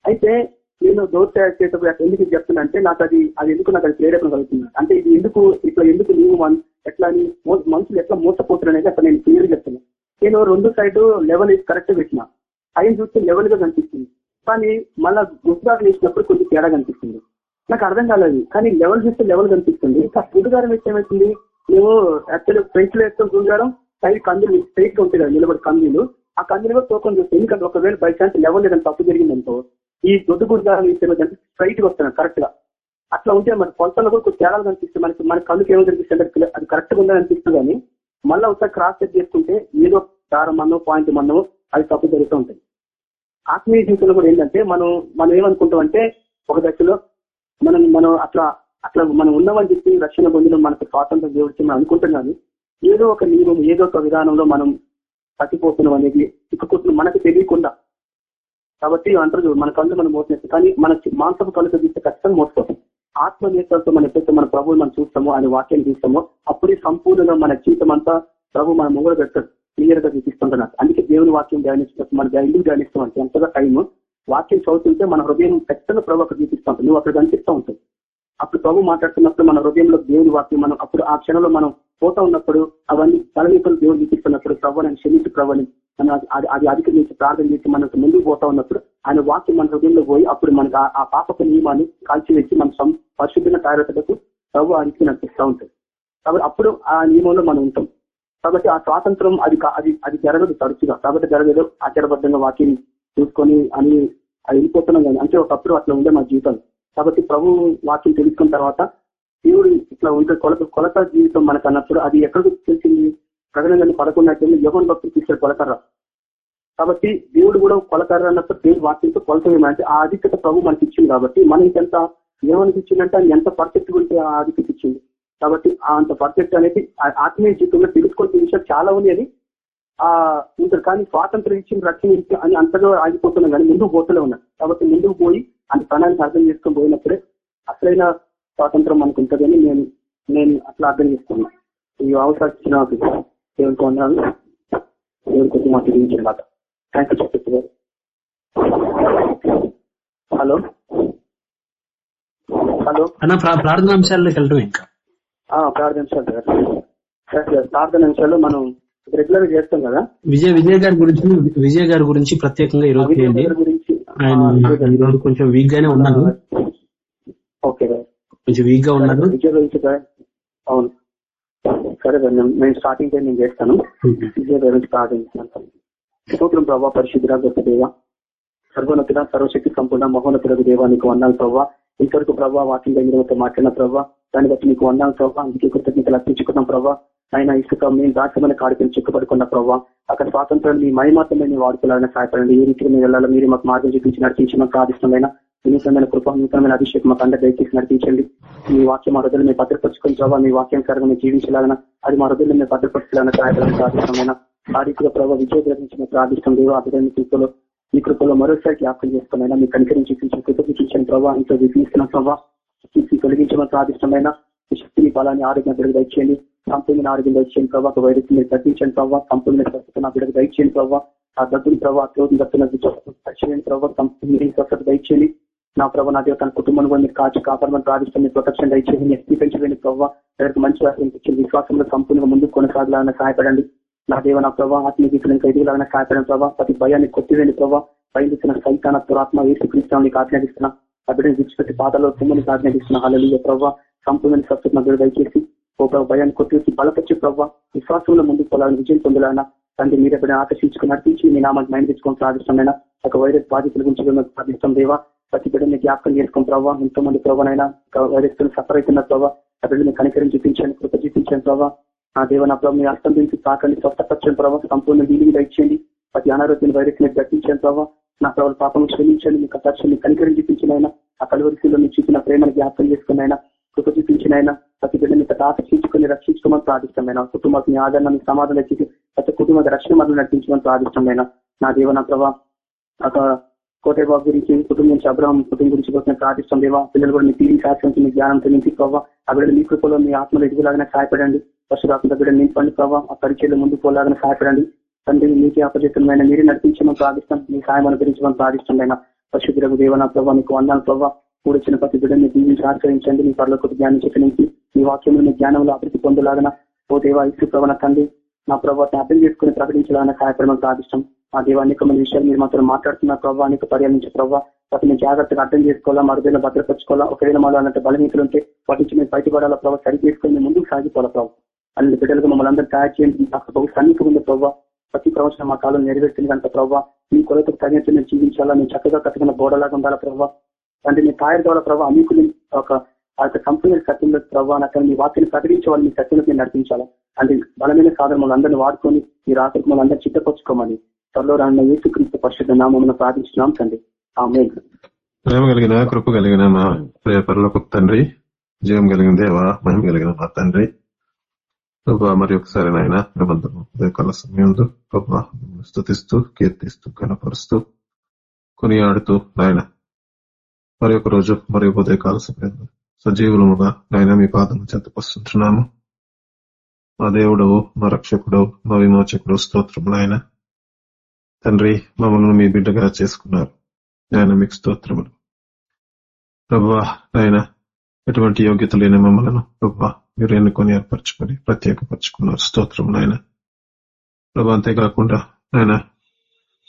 అయితే నేను డోర్ తయారు చేసేటప్పుడు ఎందుకు చెప్తున్నా అంటే నాకు అది అది ఎందుకు నాకు అది ప్రేరేపణ కలుగుతుంది? అంటే ఇది ఎందుకు ఇట్లా ఎందుకు నీవు మన్- ఎట్లా అని మనుషులు ఎట్లా మోసపోతున్నారు అనేది అక్కడ నేను క్లియర్ చెప్తున్నా. నేను రెండు సైడ్ లెవెల్ కరెక్ట్ పెట్టిన. పైన చూస్తే లెవెల్గా కనిపిస్తుంది. కానీ మళ్ళా గుడ్డుగారం వేసినప్పుడు కొంచెం తేడా కనిపిస్తుంది నాకు అర్థం కాలేదు. కానీ లెవెల్ చూస్తే లెవెల్ కనిపిస్తుంది. గుడ్డుగారం వేస్తే ఏమవుతుంది మేము యాక్చువల్లీ ఫ్రంట్లో వేస్తాం సైడ్ కందులు స్ట్రైట్ ఉంటాయి కదా నిలబడి కందులు. ఆ కందులు కూడా టోకన్ చూస్తాయి ఎందుకంటే ఒకవేళ బై ఛాన్స్ లెవెల్ ఏదైనా తప్పు జరిగిందనుకో ఈ దొడ్డు గుడ్డుగారం వేస్తే స్ట్రైట్గా వస్తున్నాను కరెక్ట్గా. అట్లా ఉంటే మన కొలతల్లో కూడా కొంచెం తేడాలు కనిపిస్తుంది మనకి మన కళ్ళకి ఏమో కనిపిస్తుంది అది కరెక్ట్గా ఉందని అనిపిస్తుంది కానీ మళ్ళీ ఒకసారి క్రాస్ చెక్ చేసుకుంటే ఏదో దారం మన్నో పాయింట్ మన్నో అది తప్పు జరుగుతూ ఉంటుంది. ఆత్మీయ జీవితంలో కూడా ఏంటంటే మనం మనం ఏమనుకుంటాం అంటే ఒక దశలో మనం మనం అట్లా అట్లా మనం ఉన్నామని చెప్పి రక్షణ పొందడం మనకు స్వాతంత్రం దేవుడికి మనం అనుకుంటున్నాను ఏదో ఒక నియమం ఏదో ఒక విధానంలో మనం తప్పిపోతున్నాం అనేది చిక్కుకుంటున్నాం మనకు తెలియకుండా. కాబట్టి అంటారు మన కళ్ళు మనం మోసినట్టు. కానీ మన మాంసపు కళ్ళతో చూస్తే ఖచ్చితంగా మోసపోతాం. ఆత్మ నేతలతో మనం ఎప్పుడైతే మన ప్రభువు మనం చూస్తామో ఆయన వాక్యాన్ని చూస్తామో అప్పుడే సంపూర్ణంగా మన జీవితం అంతా ప్రభు మన ముంగడ పెడతాడు. క్లియర్గా చూపిస్తుంటున్నారు అందుకే దేవుని వాక్యం ధ్యానిస్తున్నప్పుడు మన ఎందుకు ధ్యానిస్తాం అంటే ఎంతగా టైం వాక్యం చదువుతుంటే మన హృదయం ఖచ్చితంగా ప్రభు అక్కడ చూపిస్తూ ఉంటుంది. నువ్వు అక్కడ కనిపిస్తూ ఉంటుంది అప్పుడు ప్రభు మాట్లాడుతున్నప్పుడు మన హృదయంలో దేవుని వాక్యం మనం అప్పుడు ఆ క్షణంలో మనం పోతా ఉన్నప్పుడు అవన్నీ తలవీపులు దేవుడు చూపిస్తున్నప్పుడు ప్రభు నేను క్షమించి ప్రభుని మనం అది- అది అధికరించి ప్రార్థన చేసి మనకు ముందుకు పోతా ఉన్నప్పుడు ఆయన వాక్యం మన హృదయంలో పోయి అప్పుడు మనకు ఆ- పాపకు నియమాన్ని కాల్చివేసి మన సం- పరిశుద్ధంగా తయారతకు ప్రభు ఆయనకి నడిపిస్తూ ఉంటుంది కాబట్టి అప్పుడు ఆ నియమంలో మనం ఉంటాం. కాబట్టి ఆ స్వాతంత్రం అది అది అది జరగదు తరచుగా. కాబట్టి జరగదు ఆచారబద్ధంగా వాక్యం చూసుకొని అని అది వెళ్ళిపోతున్నాం కానీ అంటే ఒకప్పుడు అట్లా ఉండే మా జీవితం కాబట్టి ప్రభు వాక్యం తెలుసుకున్న తర్వాత దేవుడు ఇట్లా ఉంటే కొలత కొలత జీవితం మనకు అన్నప్పుడు అది ఎక్కడికి తెలిసింది ప్రకటన పదకొండు యోగన్ భక్తులు తీసుకెళ్ళి కొలకర్ర కాబట్టి దేవుడు కూడా కొలకర్ర అన్నప్పుడు దేవుడు వాక్యంతో కొలతమేమంటే ఆ ఆధిక్యత ప్రభు మనకి ఇచ్చింది కాబట్టి మనకి ఎంత ఏమనికి ఇచ్చిందంటే అది ఎంత పర్ఫెక్ట్ ఉంటే ఆ అధికత ఇచ్చింది. కాబట్టి ఆ అంత పర్ఫెక్ట్ అనేది ఆత్మీయ జీవితంలో తెలుసుకునే విషయాలు చాలా ఉన్నాయి ఆ ఉంటుంది కానీ స్వాతంత్రం ఇచ్చిన రక్షణ ఇచ్చి అని అంతగా ఆగిపోతున్నాం కానీ ముందుకు పోతూనే ఉన్నాం. కాబట్టి ముందుకు పోయి అంత ప్రణాళిక అర్థం చేసుకొని పోయినప్పుడే అసలైన స్వాతంత్రం మనకు ఉంటుందని నేను నేను అట్లా అర్థం చేసుకున్నాను. ఈ అవసరం నాకు దేవునికి వందనాలు. దేవుని కోసం మాకు తెలియజేసిన మాట థ్యాంక్ యూ చెప్పేసి గారు హలో హలో ప్రార్థన అంశాల్లోకి వెళ్ళడం ఇంకా? ఆ, ప్రార్థించాలి సార్. ప్రార్థన అంశాలు మనం రెగ్యులర్ చేస్తాం కదా? విజయ్ విజయ్ గారి గురించి విజయ్ గారి గురించి ప్రత్యేకంగా ఈ రోజు విజయ్ చేయండి. గారి గురించి ఆయన ఈ రోజు కొంచెం వీక్ గానే ఉన్నారు ఓకే సార్. కొంచెం వీక్గా సార్ అవును. సరే నేను- స్టార్టింగ్ టైం నేను చేస్తాను. విజయ్ గారి గురించి ప్రార్థించాను స్తోత్రం ప్రభావ పరిశుద్ధ గొప్ప దేవ. సర్వోన్నతుడ సర్వశక్తి సంపూర్ణ మహోన్నతుల దేవా నీకు వందాలు ప్రభావ ఇంతవరకు ప్రభావ వాక్యం దగ్గరతో మాట్లాడిన ప్రభావ దాన్ని బట్టి నీకు వందాలు ప్రభావ అందుకే కృతజ్ఞతలు అర్పించుకున్నాం ప్రభావ ఆయన ఇసుక మేము దాచమని కాడికి చిక్కుపడుకున్న ప్రభావ అక్కడ స్వాతంత్రాన్ని మీ మైమాత్రమే నీ వాడుకోవాలని సహాయపడండి. ఏ రీతిలో మీరు వెళ్ళాలో మీరు మాకు మార్గం చూపించి నడిపించి మాకు ఆదిష్టమైన వినూతనమైన కృప నూతనమైన అభిషేకం మాకు అందరూ దయచేసి నడిపించండి. మీ వాక్యం మా హృదయలు మేము భద్రపరుచుకుని ప్రభావ మీ వాక్యం సరిగా మేము జీవించాలన్న అది మా హృదయలు మేము భద్రపరచాలన్న సహాయపడని ప్రార్థిష్టమైన ఆ రీతిలో ప్రభావ విజయ గ్రహించి గ్రహించిన ప్రార్థిష్టం లేదు. అభివృద్ధి కృపలో మీ కృపలో మరోసారి జ్ఞాపకం చేసుకున్నాయినా మీ కనికరించి చూపించిన కృప చూపించిన ప్రభావ ఇంట్లో విధిస్తున్న ప్రభావ తీసి తొలగించమని ప్రార్థిష్టమైన శక్తిని బలాన్ని ఆరోగ్యం బిడ్డకు దయచేయండి. సంపూర్ణ ఆరోగ్యం దయచేయండి ప్రభావ ఒక వైరస్ మీరు తగ్గించండి ప్రభావ సంపూర్ణ స్వస్థత నా బిడ్డకు దయచేయండి ప్రభావ ఆ దగ్గర ప్రభావ క్రోధం దక్కున్న దయచేయండి ప్రభావ సంపూర్ణ స్వస్థత దయచేయండి. నా ప్రభావ నా యొక్క కుటుంబం కూడా మీరు కాచి కాపాడమని ప్రార్థిస్తాం. మీ ప్రొటెక్షన్ దయచేయండి. మీరు ప్రభావ ఎవరికి మంచి వాక్యం విశ్వాసంలో సంపూర్ణంగా ముందుకు కొనసాగాలని సహాయపడండి. నా దేవ నా ప్రభావ ఆత్మీయ జీవితం ఎదుగులాగానే సహాయపడండి ప్రభావ ప్రతి భయాన్ని కొట్టివేని ప్రభావ బయలుతున్న సైతాన దురాత్మ ఏసు నీకు ఆజ్ఞాపిస్తున్నా. అభివృద్ధి విచ్చిపెట్టి విడిచిపెట్టి పాతలో తుమ్మనికి ఆజ్ఞాపిస్తున్నా హల్లెలూయా ప్రభావ సంపూర్ణ స్వస్థత దయచేసి ఓ ప్రభావ భయాన్ని కొట్టేసి బలపరిచి ప్రభావ విశ్వాసంలో ముందుకు పోలాలని విజయం పొందాలన్నా తండ్రి మీరు ఎప్పుడైనా ఆకర్షించుకుని నడిపించి మీ నామాన్ని మైండ్ తెచ్చుకొని ప్రార్థిష్టమైన ఒక వైరస్ బాధితుల గురించి మేము ప్రార్థిస్తాం దేవా. ప్రతి బిడ్డని జ్ఞాపకం చేసుకుని ప్రభావ ఎంతో మంది ప్రభావైనా వైరస్ సఫర్ అవుతున్న ప్రభావ ఆ బిడ్డని కనికరం చూపించండి కృప చూపించండి ప్రభావ నా దేవ నా ప్రభావ మీ అర్థం గురించి తాకండి స్వస్థపరచండి ప్రభావ సంపూర్ణ వీలు ఇచ్చేయండి ప్రతి అనారోగ్యం వైరస్ని దర్శించండి ప్రభావ నా ప్రభావ పాపం క్షమించండి మీ కటాక్షాన్ని కనికరం చూపించిన ఆయన ఆ కలువరిశీలో మీరు చూసిన ప్రేమను జ్ఞాపకం చేసుకున్న కృప చూపించిన ఆయన ప్రతి బిడ్డని ఇక్కడ ఆకర్షించుకుని రక్షించుకోమని ప్రార్థిష్టమైన కుటుంబానికి మీ ఆదరణ సమాధానం ఇచ్చి ప్రతి కుటుంబ రక్షణ మనం నడిపించమని ప్రార్థిష్టమైన. నా దేవ నా ప్రభావ ఒక కోటేబాబు గురించి కుటుంబం నుంచి అబ్రహం కుటుంబం గురించి కోసం ప్రార్థిష్టం దేవా పిల్లలు కూడా మీ తీరి శాస్త్రం మీ జ్ఞానం తెలిసి ప్రభావ ఆ బిడ్డలు మీ కృపలో మీ ఆత్మలు ఎదుగులాగానే సహాయపడండి. పశురాత్మ బిడ్డలు నింపండి ప్రభావ ఆ పరిచయలు ముందు పోలాగానే సహాయపడండి. తండ్రి మీకే అపజితమైన మీరే నడిపించమని ప్రార్థిస్తాం మీ సాయం అనుగ్రహించమని ప్రార్థిష్టమైన. పరిశుద్ధులకు దేవన ప్రభావ మీకు వందాను ప్రభావ కూడొచ్చిన ప్రతి బిడ్డని దీవించి ఆచరించండి మీ పర్లకు జ్ఞానం చెప్పినంచి మీ వాక్యంలో జ్ఞానంలో అభివృద్ధి పొందలాగన ఓ దేవ ఇసు ప్రవణ తండ్రి నా ప్రభావాన్ని అర్థం చేసుకుని ప్రకటించాలన్న కార్యక్రమం సాధిష్టం ఆ దేవా అనేకమైన విషయాలు మీరు మాత్రం మాట్లాడుతున్న ప్రభావ అనేక పర్యాలించే ప్రభావ వాటిని జాగ్రత్తగా అర్థం చేసుకోవాలా మరుదైన భద్రపరచుకోవాలా ఒకవేళ మాలో అలాంటి బలహీనతలు ఉంటే వాటి నుంచి మేము బయటపడాలా ప్రభావ సరి చేసుకుని ముందుకు సాగిపోవాలా ప్రభావ అన్ని బిడ్డలకు మమ్మల్ని అందరూ తయారు చేయండి. నాకు సన్నిహితం ఉంది ప్రభావ ప్రతి ప్రవచనం మా కాలం నెరవేర్చింది కనుక ప్రభావ మీ కొలతకు తగినట్టు మేము జీవించాలా మేము చక్కగా కట్టుకున్న గోడలాగా ఉండాలా ప్రభావ అంటే మీ తయారు ద్వారా ప్రభావ అనేకులు ఒక ఆ యొక్క కంపెనీ సత్యంలో ప్రభావ అక్కడ మీ వాక్యాన్ని ప్రకటించే వాళ్ళు మీ సత్యంలో మేము నడిపించాలా? అంటే బలమైన సాధన మమ్మల్ని అందరినీ వాడుకొని మీ రాత్రికి మమ్మల్ని అందరూ చిత్తపరచుకోమని త్వరలో రాన్న ఏసుక్రీస్తు పరిశుద్ధ నామం ప్రార్థించినాం తండ్రి. ఆమె ప్రేమ కలిగిన కృప కలిగిన మా పరలోక తండ్రి జీవం కలిగిన దేవ మహిమ కలిగిన మా తండ్రి. మరి ఒకసారి నాయన మేమందరం సమయంలో స్థుతిస్తూ కీర్తిస్తూ కనపరుస్తూ కొనియాడుతూ నాయన మరి ఒక రోజు మరి ఒక ఉదయకాల సమయంలో సజీవులముగా నాయన మీ పాదం చెంతపరుస్తుంటున్నాము మా దేవుడవు మా రక్షకుడవు మా విమోచకుడు స్తోత్రములైన నాయన తండ్రి మమ్మల్ని మీ బిడ్డగా చేసుకున్నారు. నాయన మీకు స్తోత్రములు. ప్రభా నాయన ఎటువంటి యోగ్యత లేని మమ్మలను ప్రభా మీరు ఎన్నుకొని ఏర్పరచుకొని ప్రత్యేకపరచుకున్నారు స్తోత్రం నాయన. ప్రభా అంతేకాకుండా ఆయన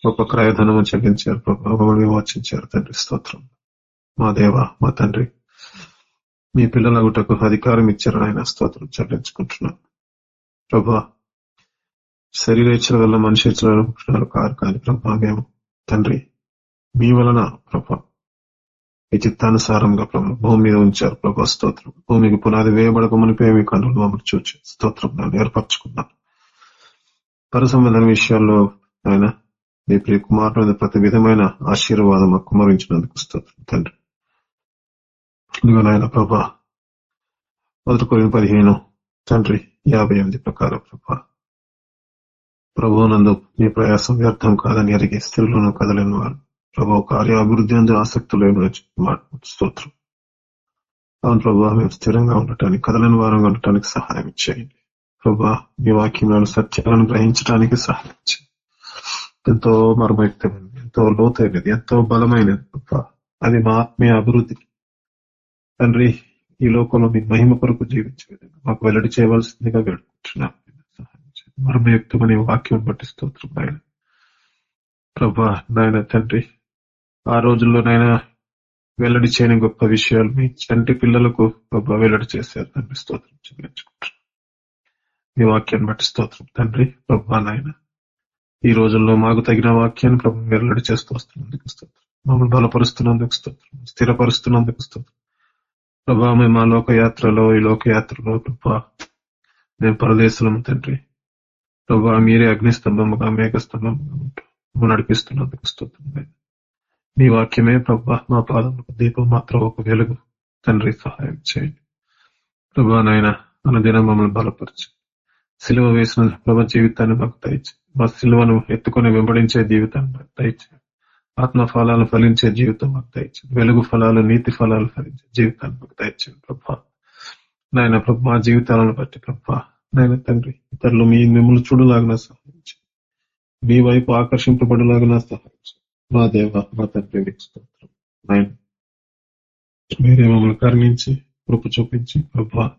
గొప్ప క్రయధనము చెల్లించారు ప్రభా మమ్మల్ని విమోచించారు తండ్రి స్తోత్రం మా దేవ మా తండ్రి మీ పిల్లల గుటకు అధికారం ఇచ్చారు ఆయన స్తోత్రం చెల్లించుకుంటున్నాం. ప్రభా శరీరేచ్ఛల వల్ల మనిషి ఇచ్చిన కారు కానీ ప్రభా మేము తండ్రి మీ వలన ప్రభా ఈ చిత్తానుసారంగా ప్రభు భూమి మీద ఉంచారు ప్రభా స్తోత్రం. భూమికి పునాది వేయబడక మునిపే మీ కన్నులు మమ్మల్ని చూచి స్తోత్రం దాన్ని ఏర్పరచుకున్నాను పరసంబంధన విషయాల్లో ఆయన మీ ప్రియ కుమారుడు ప్రతి విధమైన ఆశీర్వాదం కుమరించినందుకు స్తోత్రం తండ్రి. ఇదిగో నాయన ప్రభా మొదటి కోరిన పదిహేను తండ్రి యాభై ఎనిమిది ప్రకారం ప్రభా. ప్రభునందు మీ ప్రయాసం వ్యర్థం కాదని ఎరిగి స్థిరులను కదలేని వారు ప్రభావ కార్య అభివృద్ధి అందు ఆసక్తులు స్తోత్రం. అవును ప్రభా మేము స్థిరంగా ఉండటానికి కదలని వారంగా ఉండటానికి సహాయం చేయండి ప్రభా మీ వాక్యంలోని సత్యాలను గ్రహించడానికి సహాయం చేయండి. ఎంతో మర్మయుక్తమైనది ఎంతో లోతైనది ఎంతో బలమైనది ప్రభా. అది మా ఆత్మీయ అభివృద్ధికి తండ్రి ఈ లోకంలో మీ మహిమ కొరకు జీవించే మాకు వెల్లడి చేయవలసిందిగా వేడుకుంటున్నాం. సహాయం మర్మయుక్తమనే వాక్యం బట్టి స్తోత్రం నాయన. ప్రభా నాయన తండ్రి ఆ రోజుల్లోనైనా వెల్లడి చేయని గొప్ప విషయాలు మీ చంటి పిల్లలకు ప్రభా వెల్లడి చేశారు. తండ్రి స్తోత్రం చెల్లించుకుంటున్నాం. మీ వాక్యాన్ని బట్టి స్తోత్రం. తండ్రి ప్రభా నాయన ఈ రోజుల్లో మాకు తగిన వాక్యాన్ని ప్రభు వెల్లడి చేస్తూ వస్తున్నందుకు స్తోత్రం. మమ్మల్ని బలపరుస్తున్నందుకు స్తోత్రం. స్థిరపరుస్తున్నందుకు స్తోత్రం. ప్రభా మేము మా లోకయాత్రలో ఈ లోకయాత్రలో ప్రభా మేము పరదేశులము తండ్రి. ప్రభా మీరే అగ్నిస్తంభముగా మేఘస్తంభముగా నడిపిస్తున్నందుకు స్తోత్రం మీ వాక్యమే ప్రభా మా పాదములకు దీపం మాత్రం ఒక వెలుగు. తండ్రి సహాయం చేయండి. ప్రభా నాయన మన దినం మమ్మల్ని బలపరచు సిలువ వేసిన ప్రభ జీవితాన్ని మాకు దయచి మా సిలువను ఎత్తుకొని వెంబడించే జీవితాన్ని మాకు ఆత్మ ఫలాలు ఫలించే జీవితం మాకు దయచి వెలుగు ఫలాలు నీతి ఫలాలు ఫలించే జీవితాన్ని మాకు దయచండి ప్రభా. నాయన ప్రభు మా జీవితాలను బట్టి ప్రభా. నాయన తండ్రి ఇతరులు మీ మిమ్మల్ని చూడలాగిన సహాయించి మీ వైపు ఆకర్షింపబడలాగిన సహాయించి మా దేవ మా తండ్రి స్తోత్రం. నాయన మీరే మమ్మల్ని కరుణించి కృప చూపించి ప్రభా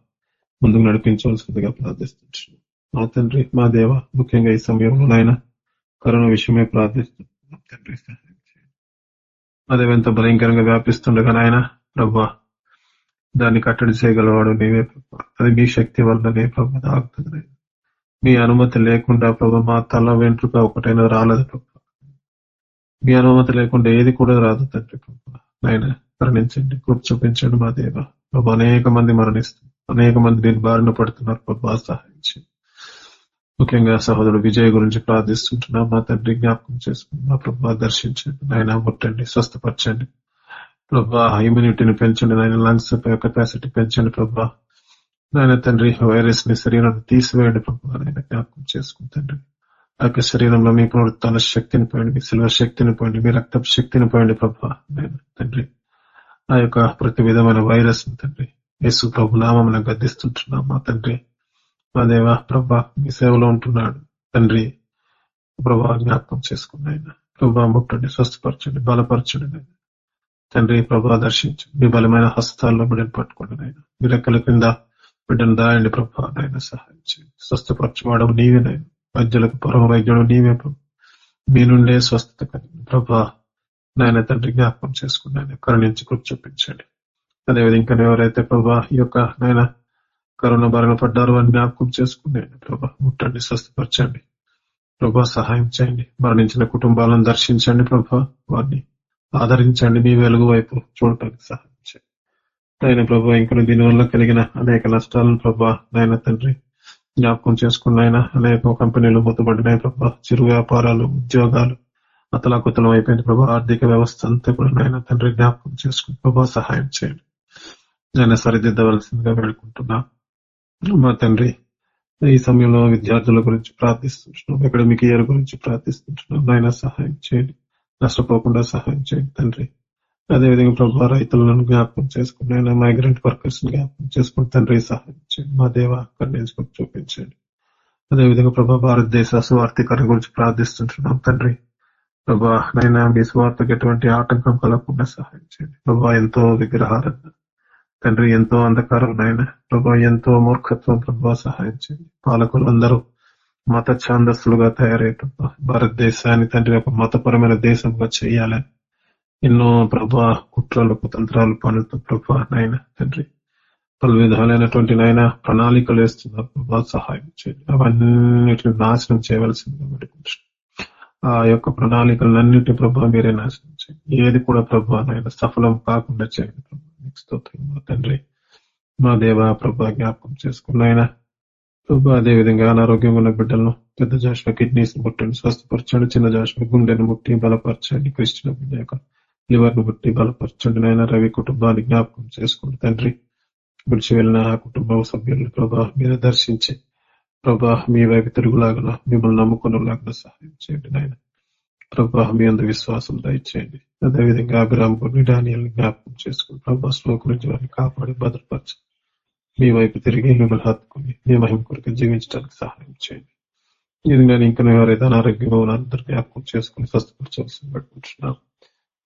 ముందుకు నడిపించవలసిందిగా ప్రార్థిస్తున్నాం మా తండ్రి మా దేవ ముఖ్యంగా ఈ సమయంలో నాయన కరోనా విషయమే ప్రార్థిస్తున్నాం. తండ్రి అదే ఎంత భయంకరంగా వ్యాపిస్తుండగా నాయన ప్రభా దాన్ని కట్టడి చేయగలవాడు నీవే అది మీ శక్తి వల్లనే ప్రభా ఆగుతుంది మీ అనుమతి లేకుండా ప్రభా మా తల వెంట్రుక ఒకటైనా రాలేదు ప్రభా. మీ అనుమతి లేకుండా ఏది కూడా రాదు తండ్రి ప్రభా. నాయన మరణించండి కృప చూపించండి మా దేవ. ప్రభా అనేక మంది మరణిస్తున్నారు. అనేక మంది దీని బారిన పడుతున్నారు ప్రభా సహాయించండి. ముఖ్యంగా సహోదరుడు విజయ్ గురించి ప్రార్థిస్తుంటున్నా మా తండ్రి జ్ఞాపకం చేసుకుని మా ప్రభా దర్శించండి నాయన ముట్టండి స్వస్థపరచండి. ప్రభా ఇమ్యూనిటీని పెంచండి నాయన లంగ్స్ కెపాసిటీ పెంచండి ప్రభా. నాయన తండ్రి వైరస్ని శరీరాన్ని తీసివేయండి ప్రభా నాయన జ్ఞాపకం చేసుకుని తండ్రి. ఆ యొక్క శరీరంలో మీ పునరుత్న శక్తిని పోయండి మీ శిల్వ శక్తిని పోయండి మీ రక్త శక్తిని పోయండి ప్రభా తండ్రి. ఆ యొక్క ప్రతి విధమైన వైరస్ తండ్రి యేసు ప్రభు నామం గద్దిస్తుంటున్నాం మా తండ్రి. దేవ ప్రభా మీ సేవలో ఉంటున్నాడు. తండ్రి ప్రభా జ్ఞాపకం చేసుకున్నాయన ప్రభా ముట్టండి స్వస్థపరచండి బలపరచండి. నాయన తండ్రి ప్రభా దర్శించండి. మీ బలమైన హస్తాల్లో బిడ్డను పట్టుకోండి నాయన. మీ రెక్కల కింద బిడ్డను దాయండి ప్రభా నాయన సహాయం చేయండి. స్వస్థపరచవాడవు నీవే వైద్యులకు పరమ వైద్యుడు నీవే మీ నుండే స్వస్థత కలిగింది. ప్రభా నాయన తండ్రి జ్ఞాపకం చేసుకున్నాను. కరుణించి కృప చూపించండి. అదేవిధంగా ఇంకా ఎవరైతే ప్రభా ఈ యొక్క నాయన కరోనా బారిన పడ్డారు అని జ్ఞాపకం చేసుకుని ప్రభా ముట్టండి స్వస్థపరచండి. ప్రభా సహాయం చేయండి మరణించిన కుటుంబాలను దర్శించండి ప్రభా వారిని ఆదరించండి మీ వెలుగు వైపు చూడటానికి సహాయం చేయండి. నాయన ప్రభా ఇంకా దీనివల్ల కలిగిన అనేక నష్టాలను ప్రభా నాయన తండ్రి జ్ఞాపకం చేసుకున్నాయన అనేక కంపెనీలు మూతపడినాయి ప్రభా చిరు వ్యాపారాలు ఉద్యోగాలు అతలాకుతలం అయిపోయింది ప్రభా ఆర్థిక వ్యవస్థ అంతా కూడా నాయన తండ్రి జ్ఞాపకం చేసుకుని ప్రభా సహాయం చేయండి. నేను సరిదిద్దవలసిందిగా వేడుకుంటున్నా. మా తండ్రి ఈ సమయంలో విద్యార్థుల గురించి ప్రార్థిస్తుంటున్నాం. అకాడమిక్ ఇయర్ గురించి ప్రార్థిస్తుంటున్నాం. నాయన సహాయం చేయండి. నష్టపోకుండా సహాయం చేయండి తండ్రి. అదేవిధంగా ప్రభా రైతులను జ్ఞాపకం చేసుకుని ఆయన మైగ్రెంట్ వర్కర్స్ జ్ఞాపకం చేసుకుని తండ్రి సహాయం చేయండి. మా దేవ కన్నేసుకొని చూపించండి. అదేవిధంగా ప్రభా భారతదేశ స్వార్థీకరణ గురించి ప్రార్థిస్తుంటున్నాం తండ్రి. ప్రభా నైనా మీ స్వార్థకు ఎటువంటి ఆటంకం కలగకుండా సహాయం చేయండి. ప్రభా ఎంతో విగ్రహారాధన తండ్రి ఎంతో అంధకారం నాయన ప్రభా ఎంతో మూర్ఖత్వం ప్రభా సహాయం చేయండి పాలకులు అందరూ మత ఛాందస్సులుగా తయారై ప్రభా. భారతదేశాన్ని తండ్రి ఒక మతపరమైన దేశంగా చేయాలని ఎన్నో ప్రభా కుట్రలు కుతంత్రాలు పనులతో ప్రభా నాయన తండ్రి పలు విధాలైనటువంటి నాయన ప్రణాళికలు వేస్తున్నారు ప్రభా సహాయం చేయండి. అవన్నిటిని నాశనం చేయవలసిందిగా పెట్టుకుంటున్నాం ఆ యొక్క ప్రణాళికలన్నిటి ప్రభా మీరే నాశనం చేయండి. ఏది కూడా ప్రభా నాయన సఫలం కాకుండా చేయండి స్తోత్రం మా తండ్రి. మా దేవ ప్రభా జ్ఞాపకం చేసుకున్న ఆయన ప్రభా అదే విధంగా ఉన్న బిడ్డలను పెద్ద జాషువ కిడ్నీస్ ముట్టండి స్వస్థపరచండి చిన్న జాషువ గుండెను ముట్టి బలపరచండి కృష్ణ బిడ్డ యొక్క లివర్ను ముట్టి బలపరచండి నాయన రవి కుటుంబాన్ని జ్ఞాపకం చేసుకోండి తండ్రి. విడిచి వెళ్ళిన ఆ కుటుంబ సభ్యులను ప్రభా మీద దర్శించి ప్రభా మీ వైపు తిరుగులాగన మిమ్మల్ని నమ్ముకునేలాగా సహాయం చేయండి నాయన. ప్రభా మీ అందు విశ్వాసం దయచేయండి. అదేవిధంగా అభిరామ్ గురిని డానియల్ని జ్ఞాపకం చేసుకుని ప్రభా స్లోక్ నుంచి వారిని కాపాడి భద్రపరచు. మీ వైపు తిరిగి మిమ్మల్ని హత్తుకుని మీ మహిమ కొరకు జీవించడానికి సహాయం చేయండి. ఇది నేను ఇంకా ఎవరైతే అనారోగ్యంగా ఉన్న అందరు జ్ఞాపకం చేసుకుని స్వస్థపరచవలసి పెట్టుకుంటున్నాను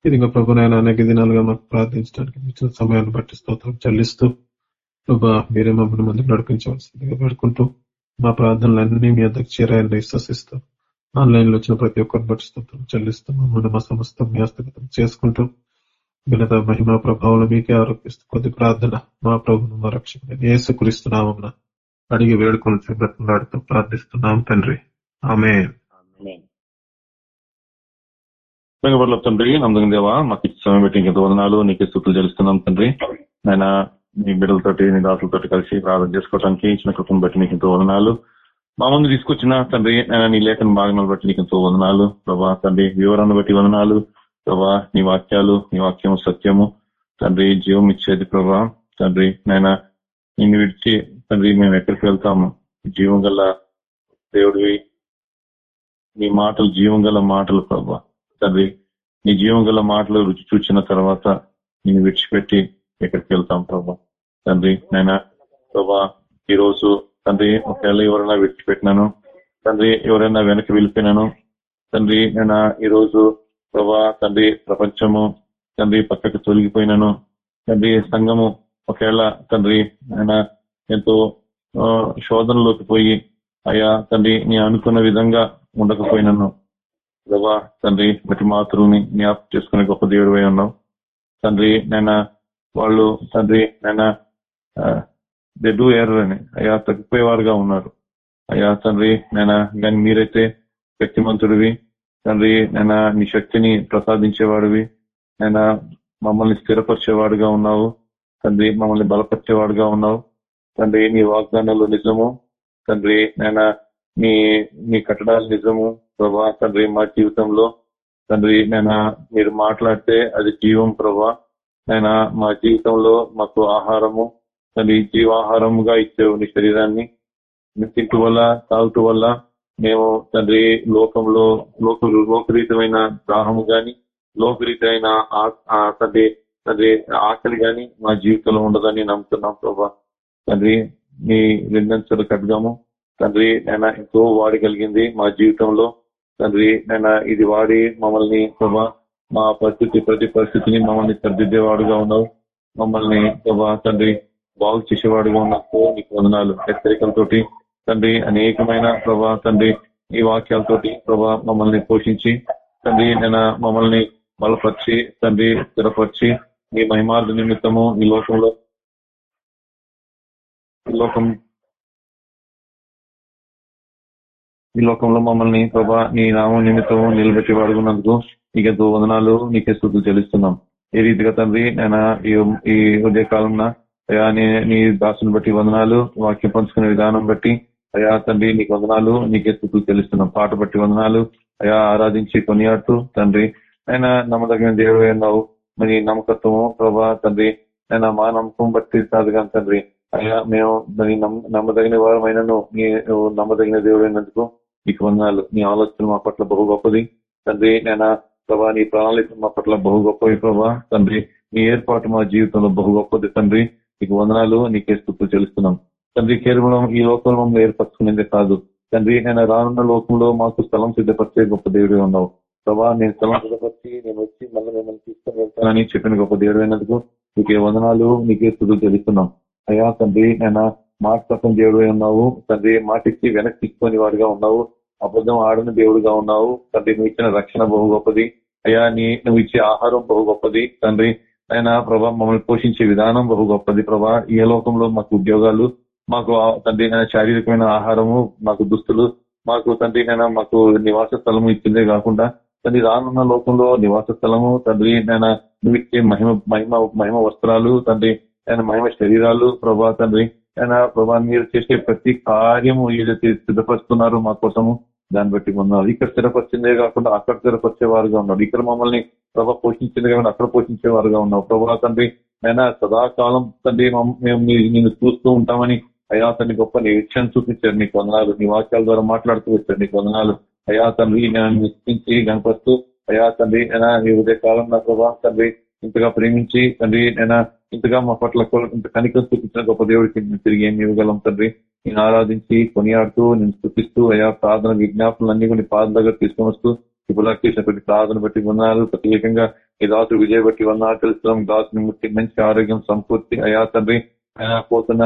ఇది ఇంకా ప్రభు నాయన అనేక దినాలుగా మాకు ప్రార్థించడానికి ఇచ్చిన సమయాన్ని బట్టి స్తోత్రం చెల్లిస్తూ ప్రభా మీరే మమ్మల్ని ముందుకు నడిపించవలసిందిగా పెట్టుకుంటూ మా ప్రార్థనలన్నీ మీ అందరికి చేరాయని విశ్వసిస్తూ ఆన్లైన్లో వచ్చిన ప్రతి ఒక్కరిని బట్టి స్తోత్రం చెల్లిస్తూ మమ్మల్ని మా సమస్తం మీ హస్తగతం చేసుకుంటూ ఘనత మహిమ ప్రభావం మీకే ఆరోపిస్తూ కొద్ది ప్రార్థన మా ప్రభును మా రక్షకుడు ఏసుక్రీస్తున్నామం అడిగి వేడుకొని బ్రతలాడుతూ ప్రార్థిస్తున్నాం తండ్రి. ఆమె తండ్రి నమ్మకం దేవా మాకు సమయం పెట్టి ఇంకెంత వదనాలు నీకే స్థుతులు చెల్లిస్తున్నాం తండ్రి. ఆయన నీ బిడ్డలతోటి నీ దాసులతోటి కలిసి ప్రార్థన చేసుకోవడానికి ఇచ్చిన కృపను బట్టి నీకు ఎంతో వదనాలు. మా ముందు తీసుకొచ్చిన తండ్రి ఆయన నీ లేఖన భాగనాలు బట్టి నీకు ఎంతో వదనాలు. ప్రభా తండ్రి వివరాన్ని బట్టి వదనాలు. ప్రభా నీ వాక్యాలు నీ వాక్యము సత్యము. తండ్రి జీవం ఇచ్చేది ప్రభా. తండ్రి నాయన నిన్ను విడిచి తండ్రి మేము ఎక్కడికి వెళ్తాము? జీవం గల దేవుడివి నీ మాటలు జీవం గల మాటలు ప్రభా. తండ్రి నీ జీవం గల మాటలు రుచి చూచిన తర్వాత నేను విడిచిపెట్టి ఎక్కడికి వెళ్తాం ప్రభా? తండ్రి నాయన ప్రభా ఈరోజు రోజు తండ్రి ఒకవేళ ఎవరైనా విడిచిపెట్టినాను తండ్రి ఎవరైనా వెనక్కి వెళ్ళిపోయినాను తండ్రి నేను ఈ రోజు ప్రభా తండ్రి ప్రపంచము తండ్రి పక్కకి తొలగిపోయినాను తండ్రి సంఘము ఒకవేళ తండ్రి ఆయన ఎంతో శోధనలోకి పోయి అయ్యా తండ్రి నీ అనుకున్న విధంగా ఉండకపోయినాను. ప్రభా తండ్రి మటి మాతృని జ్ఞాపకం చేసుకునే గొప్ప దేవుడు అయి ఉన్నావు. తండ్రి నేను వాళ్ళు తండ్రి నేను దే డూ ఎర్ర అని. అయ్యా తగ్గిపోయేవారుగా ఉన్నారు. అయ్యా తండ్రి నేను కానీ మీరైతే శక్తిమంతుడివి. తండ్రి నేను నీ శక్తిని ప్రసాదించేవాడివి. నేను మమ్మల్ని స్థిరపరిచేవాడుగా ఉన్నావు. తండ్రి మమ్మల్ని బలపరిచేవాడుగా ఉన్నావు. తండ్రి నీ వాగ్దానాలు నిజము. తండ్రి నేను నీ నీ కట్టడాలు నిజము. ప్రభా తండ్రి మా జీవితంలో తండ్రి నేను మీరు మాట్లాడితే అది జీవం ప్రభా. నేను మా జీవితంలో మాకు ఆహారము. తల్లి జీవాహారముగా ఇచ్చేవు నీ శరీరాన్ని. తింటు వల్ల తాగుట వల్ల మేము తండ్రి లోకంలో లోక లోకరీతమైన దాహము గాని లోకరీతమైన తండ్రి తండ్రి ఆకలి గాని మా జీవితంలో ఉండదని నమ్ముతున్నాం ప్రభా. తండ్రి మీ రెండంచెలు కడ్గాము తండ్రి నేను ఎంతో వాడగలిగింది మా జీవితంలో. తండ్రి నేను ఇది వాడి మమ్మల్ని ప్రభా మా పరిస్థితి ప్రతి పరిస్థితిని మమ్మల్ని సర్దిద్దేవాడుగా ఉన్నావు. మమ్మల్ని ప్రభా తండ్రి బాగు చేసేవాడుగా ఉన్నప్పుడు నీకు వందనాలు. హెచ్చరికలతోటి తండ్రి అనేకమైన ప్రభా తండ్రి ఈ వాక్యాలతోటి ప్రభా మమ్మల్ని పోషించి తండ్రి నేను మమ్మల్ని బలపరిచి తండ్రి స్థిరపరిచి మీ మహిమార్థ నిమిత్తము ఈ లోకంలో ఈ లోకం ఈ లోకంలో మమ్మల్ని ప్రభా నీ నామం నిమిత్తము నిలబెట్టి వాడుకున్నందుకు నీకెంతో వందనాలు నీకే స్థుతులు చెల్లిస్తున్నాం. ఈ రీతిగా తండ్రి నేను ఈ ఉదయ అయ్యా అయా నీ దాసుని బట్టి వందనాలు వాక్యం పంచుకునే విధానం బట్టి. అయా తండ్రి నీకు వందనాలు నీకే స్థుతులు తెలుస్తున్నాం పాట బట్టి వందనాలు. అయా ఆరాధించి కొనియాడుతూ తండ్రి. ఆయన నమ్మదగిన దేవుడు అన్నావు మరి నమ్మకత్వము ప్రభా తండ్రి. ఆయన మా నమ్మకం బట్టి కాదు కానీ తండ్రి. అయ్యా మేము మరి నమ్మదగిన వారమైనను నీ నమ్మదగిన దేవుడు అయినందుకు నీకు వందనాలు. నీ ఆలోచన మా పట్ల బహు గొప్పది. తండ్రి నేను ప్రభా నీ ప్రణాళిక మా పట్ల బహు గొప్పది ప్రభా. తండ్రి నీ ఏర్పాటు మా జీవితంలో బహు గొప్పది తండ్రి. నీకు వందనాలు నీకే స్థుతులు చెల్లిస్తున్నాం. తండ్రి కేవలం ఈ లోకంలో మమ్మల్ని ఏర్పరచుకునేదే కాదు. తండ్రి నేను రానున్న లోకంలో మాకు స్థలం సిద్ధపరిచే గొప్ప దేవుడు ఉన్నావు. ప్రభా నేను స్థలం సిద్ధపరిచి నేను వచ్చి మళ్ళీ మిమ్మల్ని తీసుకుని వెళ్తానని చెప్పిన గొప్ప దేవుడు అయినందుకు నీకే వందనాలు నీకే స్థుతులు తెలుస్తున్నాం అయ్యా తండ్రి నేను మాట తప్పని దేవుడు ఉన్నావు. తండ్రి మాటిచ్చి వెనక్కి తీసుకొని వాడిగా ఉన్నావు. అబద్ధం ఆడని దేవుడుగా ఉన్నావు. తండ్రి నువ్వు ఇచ్చిన రక్షణ బహు గొప్పది. అయ్యా నీ నువ్వు ఇచ్చే ఆహారం బహు గొప్పది. తండ్రి ఆయన ప్రభా మమ్మల్ని పోషించే విధానం బహు గొప్పది ప్రభా. ఈ లోకంలో మాకు ఉద్యోగాలు మాకు తండ్రి శారీరకమైన ఆహారము మాకు దుస్తులు మాకు తండ్రి మాకు నివాస స్థలము ఇచ్చిందే కాకుండా తండ్రి రానున్న లోకంలో నివాస స్థలము తండ్రి నేను నువ్వు ఇచ్చే మహిమ మహిమ మహిమ వస్త్రాలు తండ్రి ఆయన మహిమ శరీరాలు ప్రభా తండ్రి ఆయన ప్రభా మీరు చేసే ప్రతి కార్యము ఏదైతే సిద్ధపరుస్తున్నారు మా కోసము దాన్ని బట్టి ఉన్నారు. ఇక్కడ స్థిరపరిచిందే కాకుండా అక్కడ స్థిరపరిచే వారుగా ఉన్నారు. ఇక్కడ మమ్మల్ని ప్రభా పోషించిందే కానీ అక్కడ పోషించే వారుగా ఉన్నావు. ప్రభా తండ్రి అయినా సదాకాలం తండ్రి మేము నేను చూస్తూ ఉంటామని అయా తండ్రి గొప్ప నిరీక్షణ చూపించారు. నీకు వందనాలు. నీ వాక్యాల ద్వారా మాట్లాడుతూ వచ్చారు. నీకు వందనాలు. అయా తండ్రి నేను నిశ్చించి కనపరుస్తూ అయా తండ్రి నేను ఈ ఉదయ కాలం నా ప్రభా తండ్రి ఇంతగా ప్రేమించి తండ్రి నేను ఇంతగా మా పట్ల ఇంత కనికం చూపించిన గొప్ప దేవుడికి తిరిగి ఏమి ఇవ్వగలం తండ్రి? నేను ఆరాధించి కొనియాడుతూ నేను స్థుతిస్తూ అయా ప్రార్థన విజ్ఞాపనలన్నీ కొన్ని పాదం దగ్గర తీసుకొని వస్తూ ఇప్పుడు ప్రతి ప్రార్థన బట్టి వందనాలు ప్రత్యేకంగా ఈ దాసు విజయ బట్టి వందనాలు తెలుస్తున్నాం. దాసుని ముట్టి మంచి ఆరోగ్యం సంపూర్తి అయా తండ్రి. పోతున్న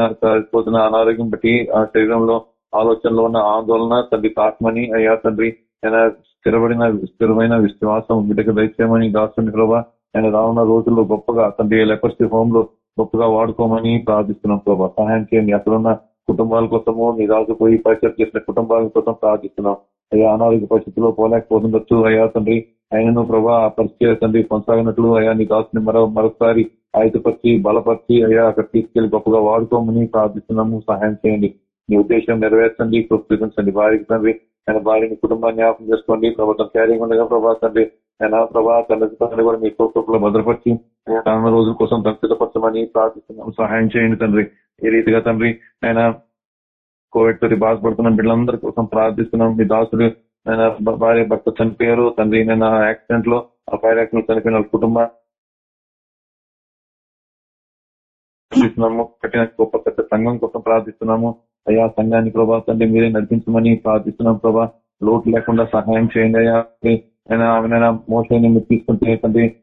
పోతున్న అనారోగ్యం బట్టి ఆ శరీరంలో ఆలోచనలో ఉన్న ఆందోళన తండ్రి ఆత్మని అయ్యా తండ్రి. ఆయన స్థిరపడిన స్థిరమైన విశ్వాసం బిడ్డకు దయచేయమని దాసుని ప్రభా ఆయన రానున్న రోజుల్లో గొప్పగా తండ్రి లెపర్సీ హోమ్లో గొప్పగా వాడుకోమని ప్రార్థిస్తున్నాం ప్రభా. సహాయం చేయండి. అక్కడున్న కుటుంబాల కోసము మీ రాజుపోయి పరిచయం చేసిన కుటుంబాల కోసం ప్రార్థిస్తున్నాం. అయ్యా అనారోగ్య పరిస్థితుల్లో పోలేకపోతుండొచ్చు. అయ్యా తండ్రి ఆయనను ప్రభా పరిచయ తండ్రి కొనసాగినట్లు. అయ్యా నీ దాసుని మరో మరొకసారి ఆయుధపరిచి బలపరిచి అయ్యా అక్కడ తీసుకెళ్ళి గొప్పగా వాడుకోమని ప్రార్థిస్తున్నాము. సహాయం చేయండి. నీ ఉద్దేశం నెరవేర్చండి కృపించండి వారికి తండ్రి ఆయన భార్యని కుటుంబాన్ని జ్ఞాపకం చేసుకోండి. ప్రభుత్వం క్యారింగ్ ఉండగా ప్రభా తండ్రి ఆయన ప్రభా తండ్రి కూడా మీ కుటుంబంలో భద్రపరిచి రానున్న రోజుల కోసం సిద్ధపరచమని ప్రార్థిస్తున్నాం సహాయం చేయండి తండ్రి. ఏ రీతిగా తండ్రి ఆయన కోవిడ్ తోటి బాధపడుతున్న బిడ్డలందరి కోసం ప్రార్థిస్తున్నాం మీ దాసుడు ఆయన భార్య భర్త చనిపోయారు. తండ్రి నేను యాక్సిడెంట్లో ఆ ఫైర్ యాక్సిడెంట్ చనిపోయిన కుటుంబం ప్రార్థిస్తున్నాము. కట్టిన గొప్ప పెద్ద సంఘం కోసం ప్రార్థిస్తున్నాము. అయ్యా సంఘాన్ని ప్రభా తండ్రి మీరే నడిపించమని ప్రార్థిస్తున్నాం ప్రభా. లోటు లేకుండా సహాయం చేయండి అయ్యా. ఆయన మోసాన్ని మీరు తీసుకుంటే తండ్రి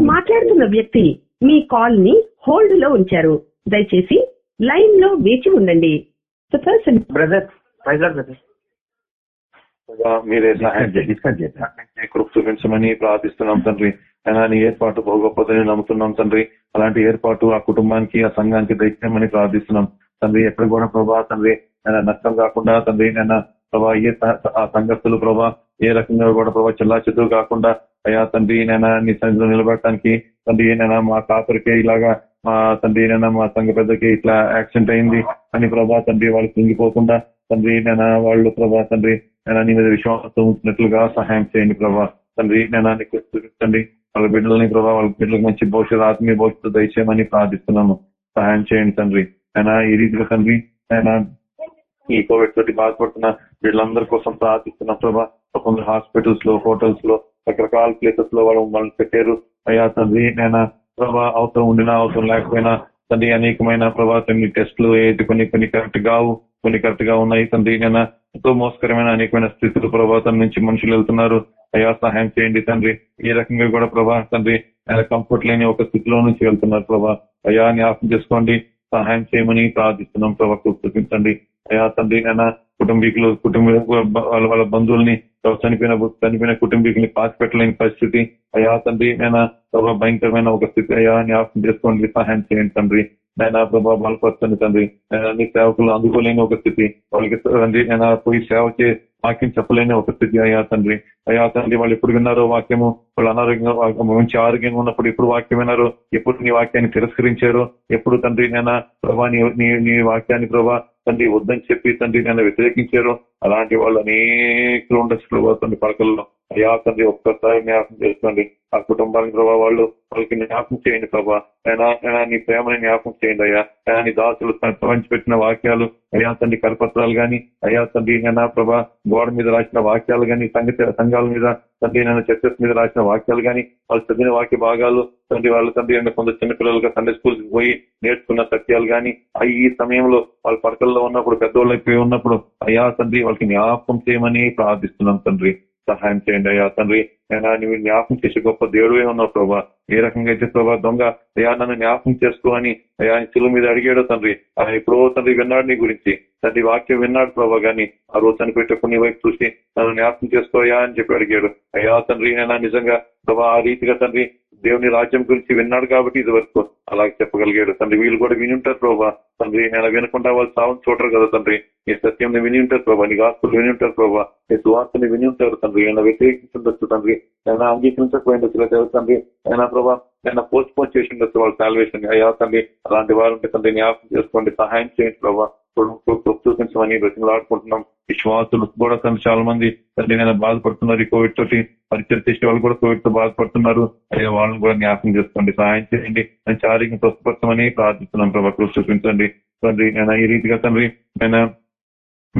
మాట్లాడుతున్న వ్యక్తి మీ కాల్ని హోల్డ్లో ఉంచారు. దయచేసి లైన్లో వేచి ఉండండి. బ్రదర్ మీరే సహాయం కృప్ చూపించమని ప్రార్థిస్తున్నాం తండ్రి. అయినా నీ ఏర్పాటు బహు గొప్పదని నమ్ముతున్నాం తండ్రి. అలాంటి ఏర్పాటు ఆ కుటుంబానికి ఆ సంఘానికి దైత్యమని ప్రార్థిస్తున్నాం. తండ్రి ఎక్కడ కూడా ప్రభా తండ్రి ఆయన నష్టం కాకుండా తండ్రి నేను ప్రభా ఏ ఆ సంఘస్థులు ప్రభా ఏ రకంగా కూడా ప్రభా చెల్లా చెదురు కాకుండా అయ్యా తండ్రి నేను నీ సన్నిధిలో నిలబెట్టడానికి తండ్రి నేను మా కాపరికే ఇలాగా మా తండ్రి నేను మా సంఘ పెద్దకి ఇట్లా యాక్సిడెంట్ అయింది అని ప్రభా తండ్రి వాళ్ళు కుంగిపోకుండా తండ్రి నేను వాళ్ళు ప్రభా తండ్రి నేను నీ మీద విశ్వాసం ఉంచినట్లుగా సహాయం చేయండి ప్రభా తండ్రి నేను నీకు తండ్రి వాళ్ళ బిడ్డలని ప్రభా వాళ్ళ బిడ్డలకు మంచి భవిష్యత్ ఆత్మీయ భవిష్యత్తు దయచేయమని ప్రార్థిస్తున్నాను సహాయం చేయండి తండ్రి. ఆయన ఈ రీతిగా తండ్రి ఆయన ఈ కోవిడ్ తోటి బాధపడుతున్న వీళ్ళందరి కోసం ప్రార్థిస్తున్న ప్రభా కొందరు హాస్పిటల్స్లో హోటల్స్లో రకరకాల ప్లేసెస్లో వాళ్ళు వాళ్ళు పెట్టారు. అయ్యా తండ్రి నేను ప్రభా అవసరం ఉండినా అవసరం లేకపోయినా తండ్రి అనేకమైన ప్రభా తండ్రి టెస్టులు ఏది కొన్ని కొన్ని కరెక్ట్ కావు కొన్ని కరెక్ట్గా ఉన్నాయి తండ్రి నేను ఎంతో మోసకరమైన అనేకమైన స్థితులు ప్రభావం నుంచి మనుషులు వెళ్తున్నారు. అయ్యా సహాయం చేయండి తండ్రి. ఈ రకంగా కూడా ప్రభా తండ్రి ఆయన కంఫర్ట్ లేని ఒక స్థితిలో నుంచి వెళ్తున్నారు ప్రభా. అయ్యా జ్ఞాపకం చేసుకోండి. సహాయం చేయమని ప్రార్థిస్తున్నాం ప్రభా చూపించండి అయ్యా తండ్రి అయినా కుటుంబీకులు కుటుంబ వాళ్ళ వాళ్ళ బంధువుల్ని చనిపోయిన చనిపోయిన కుటుంబీకుల్ని పాచిపెట్టలేని పరిస్థితి. అయ్యా తండ్రి నేను భయంకరమైన ఒక స్థితి. అయ్యా జ్ఞాపకం చేసుకోండి సహాయం చేయండి తండ్రి. నేను ప్రభావ బలపరచండి తండ్రి. నేను అన్ని సేవకులు అందుకోలేని ఒక స్థితి. వాళ్ళకి తండ్రి నేను పోయి సేవ చేసి వాక్యం చెప్పలేని ఒక స్థితి అయ్యా తండ్రి. అయ్యా తండ్రి వాళ్ళు ఎప్పుడు విన్నారో వాక్యము? వాళ్ళు అనారోగ్యంగా మంచి ఆరోగ్యంగా ఉన్నప్పుడు ఎప్పుడు వాక్యం విన్నారో? ఎప్పుడు నీ వాక్యాన్ని తిరస్కరించారో? ఎప్పుడు తండ్రి నేను ప్రభా నీ నీ వాక్యాన్ని ప్రభా తండ్రి వద్దని చెప్పి తండ్రి నేను వ్యతిరేకించారు? అలాంటి వాళ్ళు అనేకలు ఉండొచ్చు ప్రభావ తండ్రి పడకల్లో అయ్యా తండ్రి ఒక్కసారి జ్ఞాపకం చేసుకోండి. ఆ కుటుంబానికి ప్రభావ వాళ్ళు వాళ్ళకి జ్ఞాపకం చేయండి ప్రభా. అయినా నీ ప్రేమని జ్ఞాపకం చేయండి అయ్యా. అయినా నీ దాసులు పెట్టిన వాక్యాలు అయ్యా తండ్రి కరపత్రాలు గాని అయ్యా తండ్రి నైనా ప్రభా గోడ మీద రాసిన వాక్యాలు గాని సంగతి సంఘాల మీద తండ్రి నేను చర్చస్ మీద రాసిన వాక్యాలు గాని వాళ్ళు చదివిన వాక్య భాగాలు తండ్రి వాళ్ళ తండ్రి అయినా కొంత చిన్నపిల్లలుగా సండే స్కూల్ పోయి నేర్చుకున్న సత్యాలు గాని ఈ సమయంలో వాళ్ళ పడకల్లో ఉన్నప్పుడు పెద్దవాళ్ళకి ఉన్నప్పుడు అయ్యా తండ్రి వాళ్ళకి జ్ఞాపకం చేయమని ప్రార్థిస్తున్నాం తండ్రి. సహాయం చేయండి అయ్యా. తండ్రి అయినా నువ్వు జ్ఞాపకం చేసే గొప్ప దేవుడే ఉన్నావు ప్రభా. ఏ రకంగా అయితే ప్రభా దొంగ అయ్యా నన్ను జ్ఞాపకం చేసుకో అని అయ్యా చెలువు మీద అడిగాడు తండ్రి ఆయన ఎప్పుడో తండ్రి విన్నాడు నీ గురించి. తండ్రి వాక్యం విన్నాడు ప్రభా గాని ఆ రోజు చనిపెట్టుకుని నీ వైపు చూసి నన్ను జ్ఞాపకం చేసుకోయా అని చెప్పి అడిగాడు. అయ్యా తండ్రి అయినా నిజంగా ప్రభా ఆ రీతిగా తండ్రి దేవుని రాజ్యం గురించి విన్నాడు కాబట్టి ఇది వరకు అలాగే చెప్పగలిగాడు. తండ్రి వీళ్ళు కూడా విని ఉంటారు ప్రభా. తండ్రి నేను వినకుండా వాళ్ళు సావం చూడరు కదా తండ్రి. నీ సత్యం విని ఉంటారు ప్రభా. నీ ఆస్తులు విని ఉంటారు ప్రభా. నీ సువార్తని విని ఉంటారు తండ్రి ఆయన వ్యతిరేకించుండొచ్చు తండ్రి. ఆయన అంగీకరించకపోయిండొచ్చు తండ్రి. ఆయన ప్రభా ఆయన పోస్ట్ పోన్ చేసి ఉండొచ్చు వాళ్ళ సాల్వేషన్ అయ్యా తండ్రి అలాంటి వారు ఉంటే తండ్రి జ్ఞాపకం చేసుకోండి సహాయం చేయండి ప్రభా. చూపించమని బ్రతిమలాడుకుంటున్నాం విశ్వాసులు కూడా తను చాలా మంది తండ్రి నేను బాధపడుతున్నారు. ఈ కోవిడ్ తోటి పరిచయం చేసే వాళ్ళు కూడా కోవిడ్తో బాధపడుతున్నారు. అయ్యా వాళ్ళని కూడా జ్ఞాపకం చేసుకోండి సాయం చేయండి. అని శారీరకంగా స్వస్థపరచమని ప్రార్థిస్తున్నాం ప్రభా చూపించండి. తండ్రి నేను ఈ రీతిగా తండ్రి నేను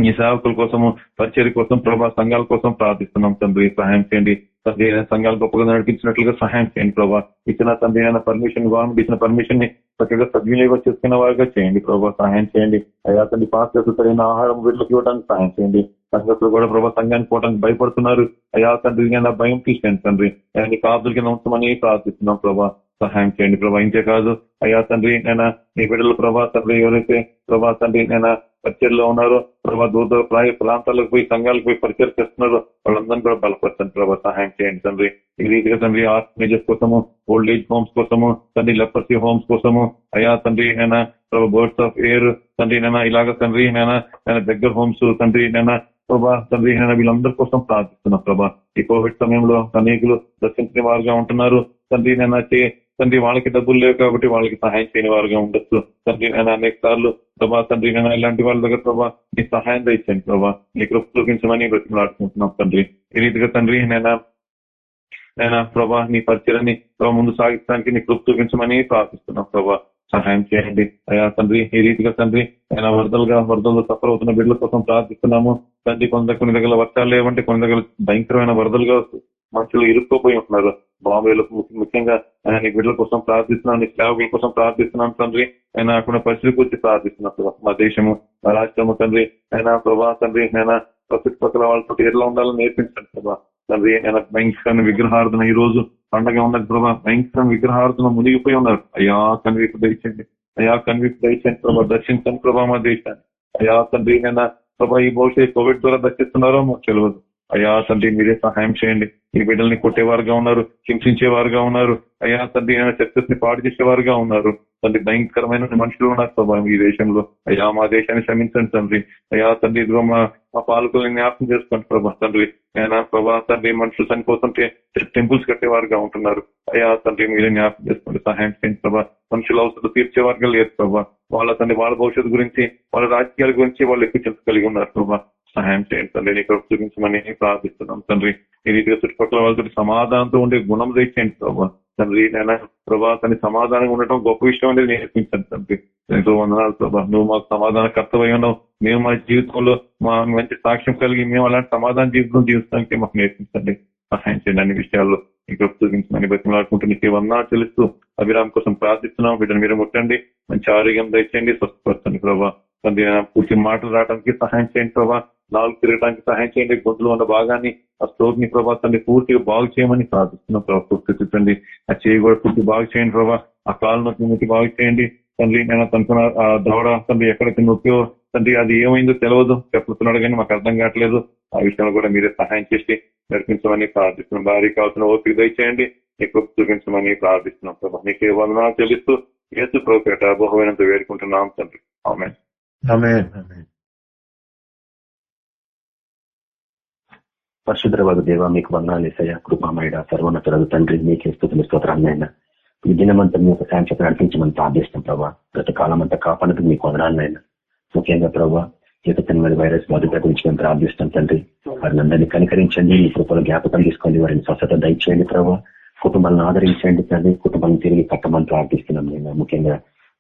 ఈ సేవకుల కోసము పరిచయ కోసం ప్రభా సంఘాల కోసం ప్రార్థిస్తున్నాం తండ్రి. సహాయం చేయండి. తండ్రి సంఘాలు గొప్పగా నడిపించినట్లుగా సహాయం చేయండి ప్రభా. ఇచ్చిన తండ్రి అయిన పర్మిషన్ గవర్నమెంట్ ఇచ్చిన పర్మిషన్ని చక్కగా సద్వినియోగం చేసుకున్న వారిగా చేయండి ప్రభా. సహాయం చేయండి. అయ్యా తండ్రి పాస్ సరైన ఆహారం వీళ్ళకి ఇవ్వడానికి సహాయం చేయండి. సంఘస్థులు కూడా ప్రభా సంఘానికి పోవడానికి భయపడుతున్నారు. అయ్యా తండ్రి భయం తీసేయండి తండ్రి. ఆయన కాపుల కింద ఉంచమని ప్రార్థిస్తున్నాం ప్రభా. సహాయం చేయండి ప్రభా. ఇంతే కాదు అయ్యా తండ్రి నైనా నీ బిడ్డలు ప్రభా తండ్రి ఎవరైతే ప్రభా తండ్రి నైనా పరిచయలో ఉన్నారో ప్రభా దూర దూర ప్రాయ ప్రాంతాలకు పోయి సంఘాలకు పోయి పరిచయం చేస్తున్నారో వాళ్ళందరినీ కూడా బలపరచండి ప్రభా. సహాయం చేయండి తండ్రి. ఈ రీతిగా తండ్రి ఆర్ఫనేజెస్ కోసము ఓల్డ్ ఏజ్ హోమ్స్ కోసము తండ్రి లెపర్సీ హోమ్స్ కోసము అయ్యా తండ్రి నైనా ప్రభా బర్డ్స్ ఆఫ్ ఎయిర్ తండ్రి నైనా ఇలాగ తండ్రి నైనా నేను దగ్గర హోమ్స్ తండ్రి నైనా ప్రభా తండ్రి నేను వీళ్ళందరి కోసం ప్రార్థిస్తున్నాం ప్రభా. ఈ కోవిడ్ సమయంలో అనేకులు దర్శించిన వారుగా ఉంటున్నారు. తండ్రి నేను తండ్రి వాళ్ళకి డబ్బులు లేవు కాబట్టి వాళ్ళకి సహాయం చేయని వారుగా ఉండొచ్చు తండ్రి నేను అనేక సార్లు ప్రభా తండ్రి నేను ఇలాంటి వాళ్ళ దగ్గర ప్రభా నీ సహాయం దయచండి ప్రభా. నీ కృప చూపించమని బ్రతిమలాడుకుంటున్నాం తండ్రి. ఈ రీతిగా తండ్రి నేను నేను ప్రభా నీ పరిచయాన్ని ముందు సాగించడానికి నీ కృప చూపించమని ప్రార్థిస్తున్నాం ప్రభా. సహాయం చేయండి. అయ్యా తండ్రి ఈ రీతిగా తండ్రి ఆయన వరదలుగా వరదలు సఫర్ అవుతున్న బిడ్డల కోసం ప్రార్థిస్తున్నాము. తండ్రి కొంత కొన్ని దగ్గర వర్షాలు లేవంటే కొన్ని దగ్గర భయంకరమైన వరదలుగా మనుషులు ఇరుక్కుపోయి ఉంటున్నారు. బాంబేలో ముఖ్యంగా ఆయన బిడ్డల కోసం ప్రార్థిస్తున్నాను నీ సేవకుల కోసం ప్రార్థిస్తున్నాను తండ్రి. ఆయన అక్కడ పరిస్థితి గురించి ప్రార్థిస్తున్నారు మా దేశము మా రాష్ట్రము తండ్రి. ఆయన ప్రభా తండ్రి ఆయన చుట్టుపక్కల వాళ్ళతో ఎట్లా ఉండాలని నేర్పించండి ప్రభా. తండ్రి ఆయన భయంకరమైన విగ్రహార్థన ఈ రోజు పండగ ఉన్నది ప్రభా. భయంకరమైన విగ్రహార్థన మునిగిపోయి ఉన్నారు. అయ్యా కన్విక్ దయచండి అయ్యా కన్విక్ దయచండి ప్రభా. దర్శించండి ప్రభా మా దేశాన్ని. అయ్యా తండ్రి నేను ప్రభా ఈ బహుశా కోవిడ్ ద్వారా దర్శిస్తున్నారో మాకు తెలియదు అయ్యా తండ్రి మీరే సహాయం చేయండి. ఈ బిడ్డల్ని కొట్టేవారుగా ఉన్నారు హింసించేవారుగా ఉన్నారు. అయ్యా తండ్రి చర్చస్ని పాడు చేసేవారుగా ఉన్నారు. తండ్రి భయంకరమైన మనుషులు ఉన్నారు స్వభావం ఈ దేశంలో. అయ్యా మా దేశాన్ని క్షమించండి తండ్రి. అయ్యా తండ్రి ఇదిగో మా మా పాలకుల్ని జ్ఞాపకం చేసుకోండి ప్రభా తండ్రి. అయినా ప్రభా తండ్రి మనుషులు చనిపోతుంటే టెంపుల్స్ కట్టేవారుగా ఉంటున్నారు. అయ్యా తండ్రి మీరే జ్ఞాపకం చేసుకోండి సహాయం చేయండి ప్రభా. మనుషుల అవసరం తీర్చేవారుగా లేదు ప్రభా. వాళ్ళ తండ్రి వాళ్ళ భవిష్యత్తు గురించి వాళ్ళ రాజకీయాల గురించి వాళ్ళు ఎక్కువ చింత కలిగి ఉన్నారు ప్రభా. సహాయం చేయండి తండ్రి నీకు చూపించమని ప్రార్థిస్తున్నాం. తండ్రి ఈ రీతిగా చుట్టుపక్కల వాళ్ళతో సమాధానంతో ఉండే గుణం తెచ్చేయండి ప్రభావ తండ్రి నేను ప్రభా తన సమాధానంగా ఉండటం గొప్ప విషయం అనేది నేర్పించండి తండ్రి. ఎంతో వందనాలు ప్రభా. నువ్వు మాకు సమాధాన కర్తవై ఉన్నావు మేము మా జీవితంలో మా మంచి సాక్ష్యం కలిగి మేము అలాంటి సమాధాన జీవితం జీవిస్తానికి మాకు నేర్పించండి. సహాయం చేయండి అన్ని విషయాల్లో. ఇక్కడ చూపించమని బతిమలాడుకుంటూ నీకు తెలుస్తూ అభిరామ్ కోసం ప్రార్థిస్తున్నాం. వీటిని మీరు ముట్టండి. మంచి ఆరోగ్యం దయచేయండి. స్వస్థపరచండి ప్రభా. తండ్రి పూర్తి మాటలు రావడానికి సహాయం చేయండి ప్రభా. నాలుగు తిరగడానికి సహాయం చేయండి. గొంతులో ఉన్న భాగాన్ని ఆ స్ట్రోక్ని ప్రభా తండ్రి పూర్తిగా బాగు చేయమని ప్రార్థిస్తున్నాం ప్రభావ పూర్తి ఆ చేయి కూడా పూర్తి బాగు చేయండి ప్రభా. ఆ కాలు నొప్పి నొప్పి బాగు చేయండి. తండ్రి నేను తనుకున్న ఆ దవడ తండ్రి ఎక్కడికి నొప్పియో తండ్రి అది ఏమైందో తెలియదు చెప్పుతున్నాడు కానీ మాకు అర్థం కావట్లేదు. ఆ విషయంలో కూడా మీరే సహాయం చేసి నడిపించమని ప్రార్థిస్తున్నాం. భారీ కావాల్సిన ఓపిక దయచేయండి. మీకు చూపించమని ప్రార్థిస్తున్నాం ప్రభా. నీకే వందనాలు చెల్లిస్తూ ఏసు ప్రోపేట బహువైనంత వేడుకుంటున్నాం తండ్రి. ఆమె ఆమేన్. దేవ మీకు వందాలు ఇసయ సర్వన సర్వోన్నతుడు తండ్రి మీకే స్థుతులు స్తోత్రాలైనా ఈ దినమంతా మీ యొక్క సాయం చేత నడిపించమని ప్రార్థిస్తాం ప్రభావ గత కాలం అంతా కాపాడదు మీకు వందనాలైనా ముఖ్యంగా ప్రభావ ఏకతన్మైన వైరస్ బాధిత గురించి మేము ప్రార్థిస్తాం తండ్రి. వారిని అందరినీ కనికరించండి మీ కృపలో జ్ఞాపకం తీసుకోండి వారిని స్వస్థత దయచేయండి ప్రభావ కుటుంబాలను ఆదరించండి తండ్రి కుటుంబాలను తిరిగి కట్టమని ప్రార్థిస్తున్నాం నేను ముఖ్యంగా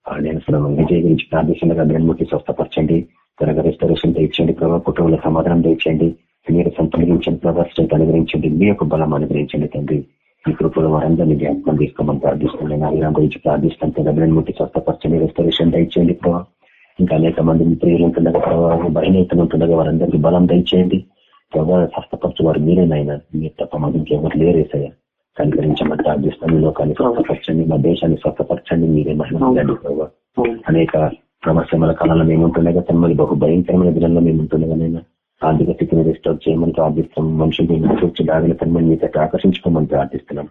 నేను అసలు విజయ్ గురించి ప్రార్థిస్తుండగా బ్రహ్మకి స్వస్థపరచండి. త్వరగా రెస్టరేషన్ దయచేయండి ప్రభావ కుటుంబంలో సమాధానం దయచేయండి. మీరు సంపదించండి ప్రభావ స్ట్రెంత్ అనుగ్రహించండి. మీ యొక్క బలం అనుగ్రహించండి తండ్రి. ఈ కృపలో వారందరినీ జ్ఞాపకం తీసుకోమని ప్రార్థిస్తున్నాను అభిరామ్ గురించి ప్రార్థిస్తాను బ్రహ్మకి స్వస్థపరచండి రెస్టరేషన్ దయచేయండి ప్రభావ. ఇంకా అనేక మంది ప్రియులు ఉంటుండగా ప్రభావ బహినీతం ఉంటుండగా వారందరికీ బలం దయచేయండి. ప్రభావ స్వస్థపరచు వారు మీరేనైనా మీరు తప్ప మాకు ఇంకెవరు లేరేసయ్యా కనికరించమని ప్రార్థిస్తాను ఈ లోకాన్ని స్వస్థపరచండి మా దేశాన్ని స్వస్థపరచండి. మీరే మహిళ ప్రభావ. అనేక సమస్యల కాలంలో మేము ఉంటుండగా తమ్మని బహు భయంకరమైన దినంలో మేము ఉంటుండగా నేను ఆర్థిక స్థితిని రెస్టోర్ చేయమని ప్రార్థిస్తున్నాం. మనుషులు చూసి దాగిన తమ్మని మీతో ఆకర్షించుకోమని ప్రార్థిస్తున్నాం.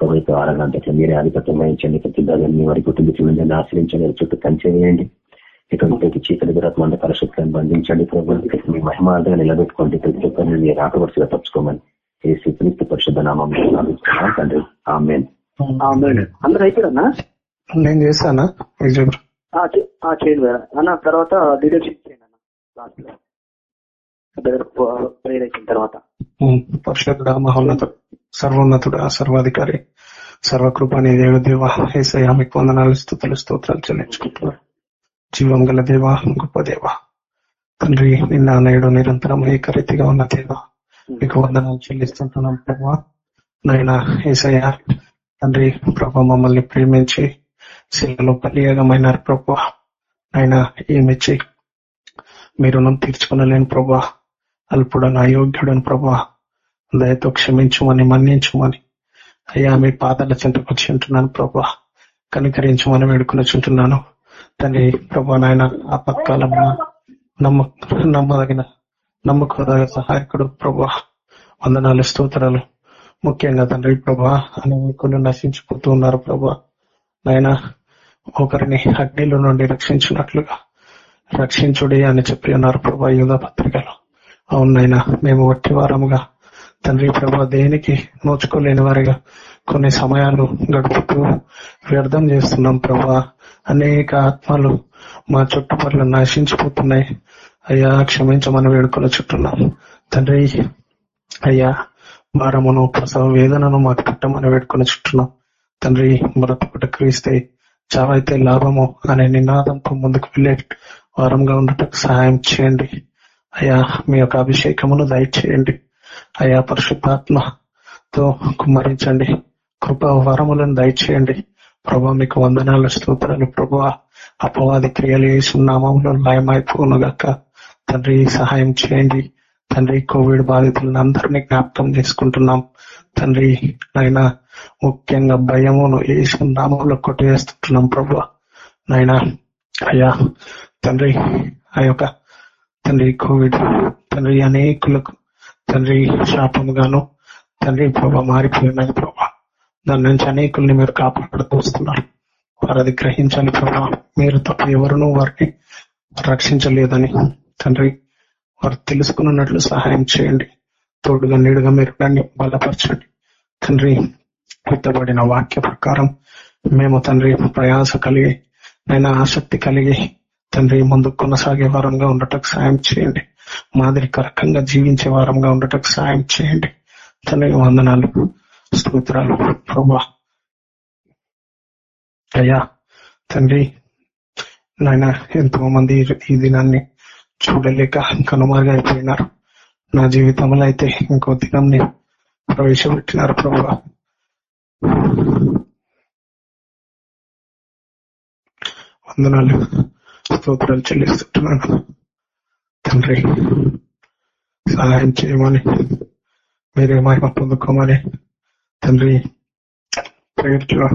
ప్రభుత్వ ఆరాధన మీరే ఆధిపత్యం వహించండి. ప్రతి మీ వారి కుటుంబీకులందరినీ ఆశ్రయించండి. చుట్టూ కంచె వేయండి ఇటువంటి ప్రతి చీకటి దురత్మంత పరిశుభ్రాన్ని బంధించండి ప్రభు. మీ మహిమాలుగా నిలబెట్టుకోండి. ప్రతి ఒక్కరిని మీరు ఆటవరుసగా తప్పుకోమని ఏ శ్రీక్రీస్తు పరిశుద్ధ నామం తండ్రి. ఆమెన్. అందరూ అయిపోయారన్నా నేను చేశానా విజయ్ బ్రో. ఆ, చే- ఆ, చేయండి అన్న తర్వాత లీడర్షిప్ చేయండి అన్న. లాస్ట్లో. ప్రేరేసిన తర్వాత. ఉమ్, పరిశుద్ధుడా మహోన్నతుడు సర్వోన్నతుడా సర్వాధికారి సర్వకృపాని దేవ దేవ ఏసయ్య మీకు వందనాలు స్థుతులు స్తోత్రాలు చెల్లించుకుంటున్నారు జీవం గల దేవ గొప్ప దేవ తండ్రి నిన్న నేడు నిరంతరం ఏకరీతిగా ఉన్న దేవ మీకు వందనాలు చెల్లిస్తుంటున్నాం ప్రభా. నాయన ఏసయ్య తండ్రి ప్రభా మమ్మల్ని ప్రేమించి శిలలో బలియాగమైనారు ప్రభా. నాయన ఏమిచ్చి మీరు రుణం తీర్చుకునలేని ప్రభా. అల్పుడను అయోగ్యుడను ప్రభా. దయతో క్షమించమని మన్నించమని. అయ్యా మీ పాదాల చెంతకు ఉంటున్నాను ప్రభా. కనికరించమని వేడుకునిచుంటున్నాను తండ్రి ప్రభా నాయన ఆ పక్కాలమ్మ నమ్మ నమ్మదగిన నమ్మకదగిన సహాయకుడు ప్రభా. వందనాలు స్తోత్రాలు. ముఖ్యంగా తండ్రి ప్రభా అనేకులు నశించిపోతూ ఉన్నారు ప్రభా. నాయన ఒకరిని అగ్నిలో నుండి రక్షించినట్లుగా రక్షించుడి అని చెప్పి ఉన్నారు ప్రభా యుధ పత్రికలో. అవునైనా మేము వట్టి వారముగా తండ్రి ప్రభా దేనికి నోచుకోలేని వారిగా కొన్ని సమయాలు గడుపుతూ వ్యర్థం చేస్తున్నాం ప్రభా. అనేక ఆత్మలు మా చుట్టుపట్ల నశించిపోతున్నాయి. అయ్యా క్షమించమని వేడుకొని చుట్టున్నాం. తండ్రి అయ్యా భారమును ప్రసవ వేదనను మాకు పెట్టమని వేడుకొని చుట్టున్నాం. తండ్రి మరొకటి క్రీస్తే చావైతే లాభము అనే నినాదంతో ముందుకు వెళ్ళే వారంగా ఉండటం సహాయం చేయండి. అయ్యా మీ యొక్క అభిషేకమును దయచేయండి. అయా పరిశుద్ధాత్మతో కుమ్మరించండి. కృప వరములను దయచేయండి. ప్రభా మీకు వందనాలు స్తోత్రాలు. ప్రభా అపవాది క్రియలు నామంలో లయమైపోనుగాక తండ్రి సహాయం చేయండి. తండ్రి కోవిడ్ బాధితులను అందరినీ జ్ఞాపకం చేసుకుంటున్నాం. తండ్రి నాయన ముఖ్యంగా భయమును ఏసు నామంలో ప్రభా ప్రభు. నాయన అయ్యా తండ్రి ఆ యొక్క తండ్రి కోవిడ్ తండ్రి అనేకులకు తండ్రి శాపముగాను తండ్రి ప్రభా మారిపోయినది ప్రభా దాని నుంచి అనేకుల్ని మీరు కాపాడుతూ వస్తున్నారు. వారు అది గ్రహించాలి ప్రభా. మీరు తప్ప ఎవరునూ వారిని రక్షించలేదని తండ్రి వారు తెలుసుకున్నట్లు సహాయం చేయండి. తోడుగా నీడుగా మీరు దాన్ని బలపరచండి. తండ్రి విత్తబడిన వాక్య ప్రకారం మేము తండ్రి ప్రయాస కలిగి నైనా ఆసక్తి కలిగి తండ్రి ముందు కొనసాగే వారంగా ఉండటకు సాయం చేయండి. మాదిరికరకంగా జీవించే వారంగా ఉండటకు సాయం చేయండి. తండ్రి వందనాలు స్తోత్రాలు. ప్రభా అయ్యా తండ్రి నాయన ఎంతో మంది ఈ దినాన్ని చూడలేక కనుమరుగైపోయినారు నా జీవితంలో అయితే ఇంకో దినం ప్రవేశపెట్టినారు ప్రభా. వందనాలు. స్తోత్రాలు చెల్లిస్తుంటున్నాను తండ్రి సహాయం చేయమని మీరే మహిమ పొందుకోమని తండ్రి ప్రేయర్లో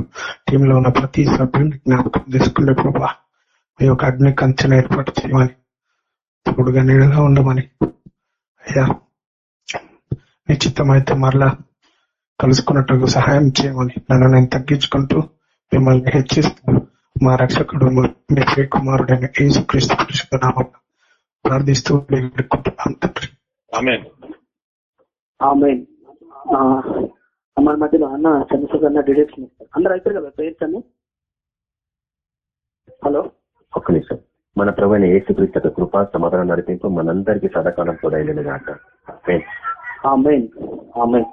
టీంలో ఉన్న ప్రతి సభ్యుని జ్ఞాపకం తీసుకునే ప్రభా మీ యొక్క అగ్ని కంచెను ఏర్పాటు చేయమని తోడుగా నీడగా ఉండమని అయ్యా నిశ్చితమైతే మరలా కలుసుకున్నట్టు సహాయం చేయమని నన్ను నేను తగ్గించుకుంటూ మిమ్మల్ని హెచ్చిస్తాను మా రక్షకుడు మీ ప్రియ కుమారుడైన యేసు క్రీస్తు పరిశుద్ధ నామం ప్రార్థిస్తూ వేడుకుంటున్నాం తండ్రి. మన మధ్యలో అన్న చంద్రశేఖర్ అన్న డీటెయిల్స్ అందరూ అయిపోయారు కదా ప్రేయర్స్ అన్ని హలో? ఒక్క నిమిషం. మన ప్రవైన ఏసుక్రీస్తు కృప సమాధానం నడిపింపు మనందరికీ సదాకాలం తోడైన గాక. ఆమెన్. ఆమెన్.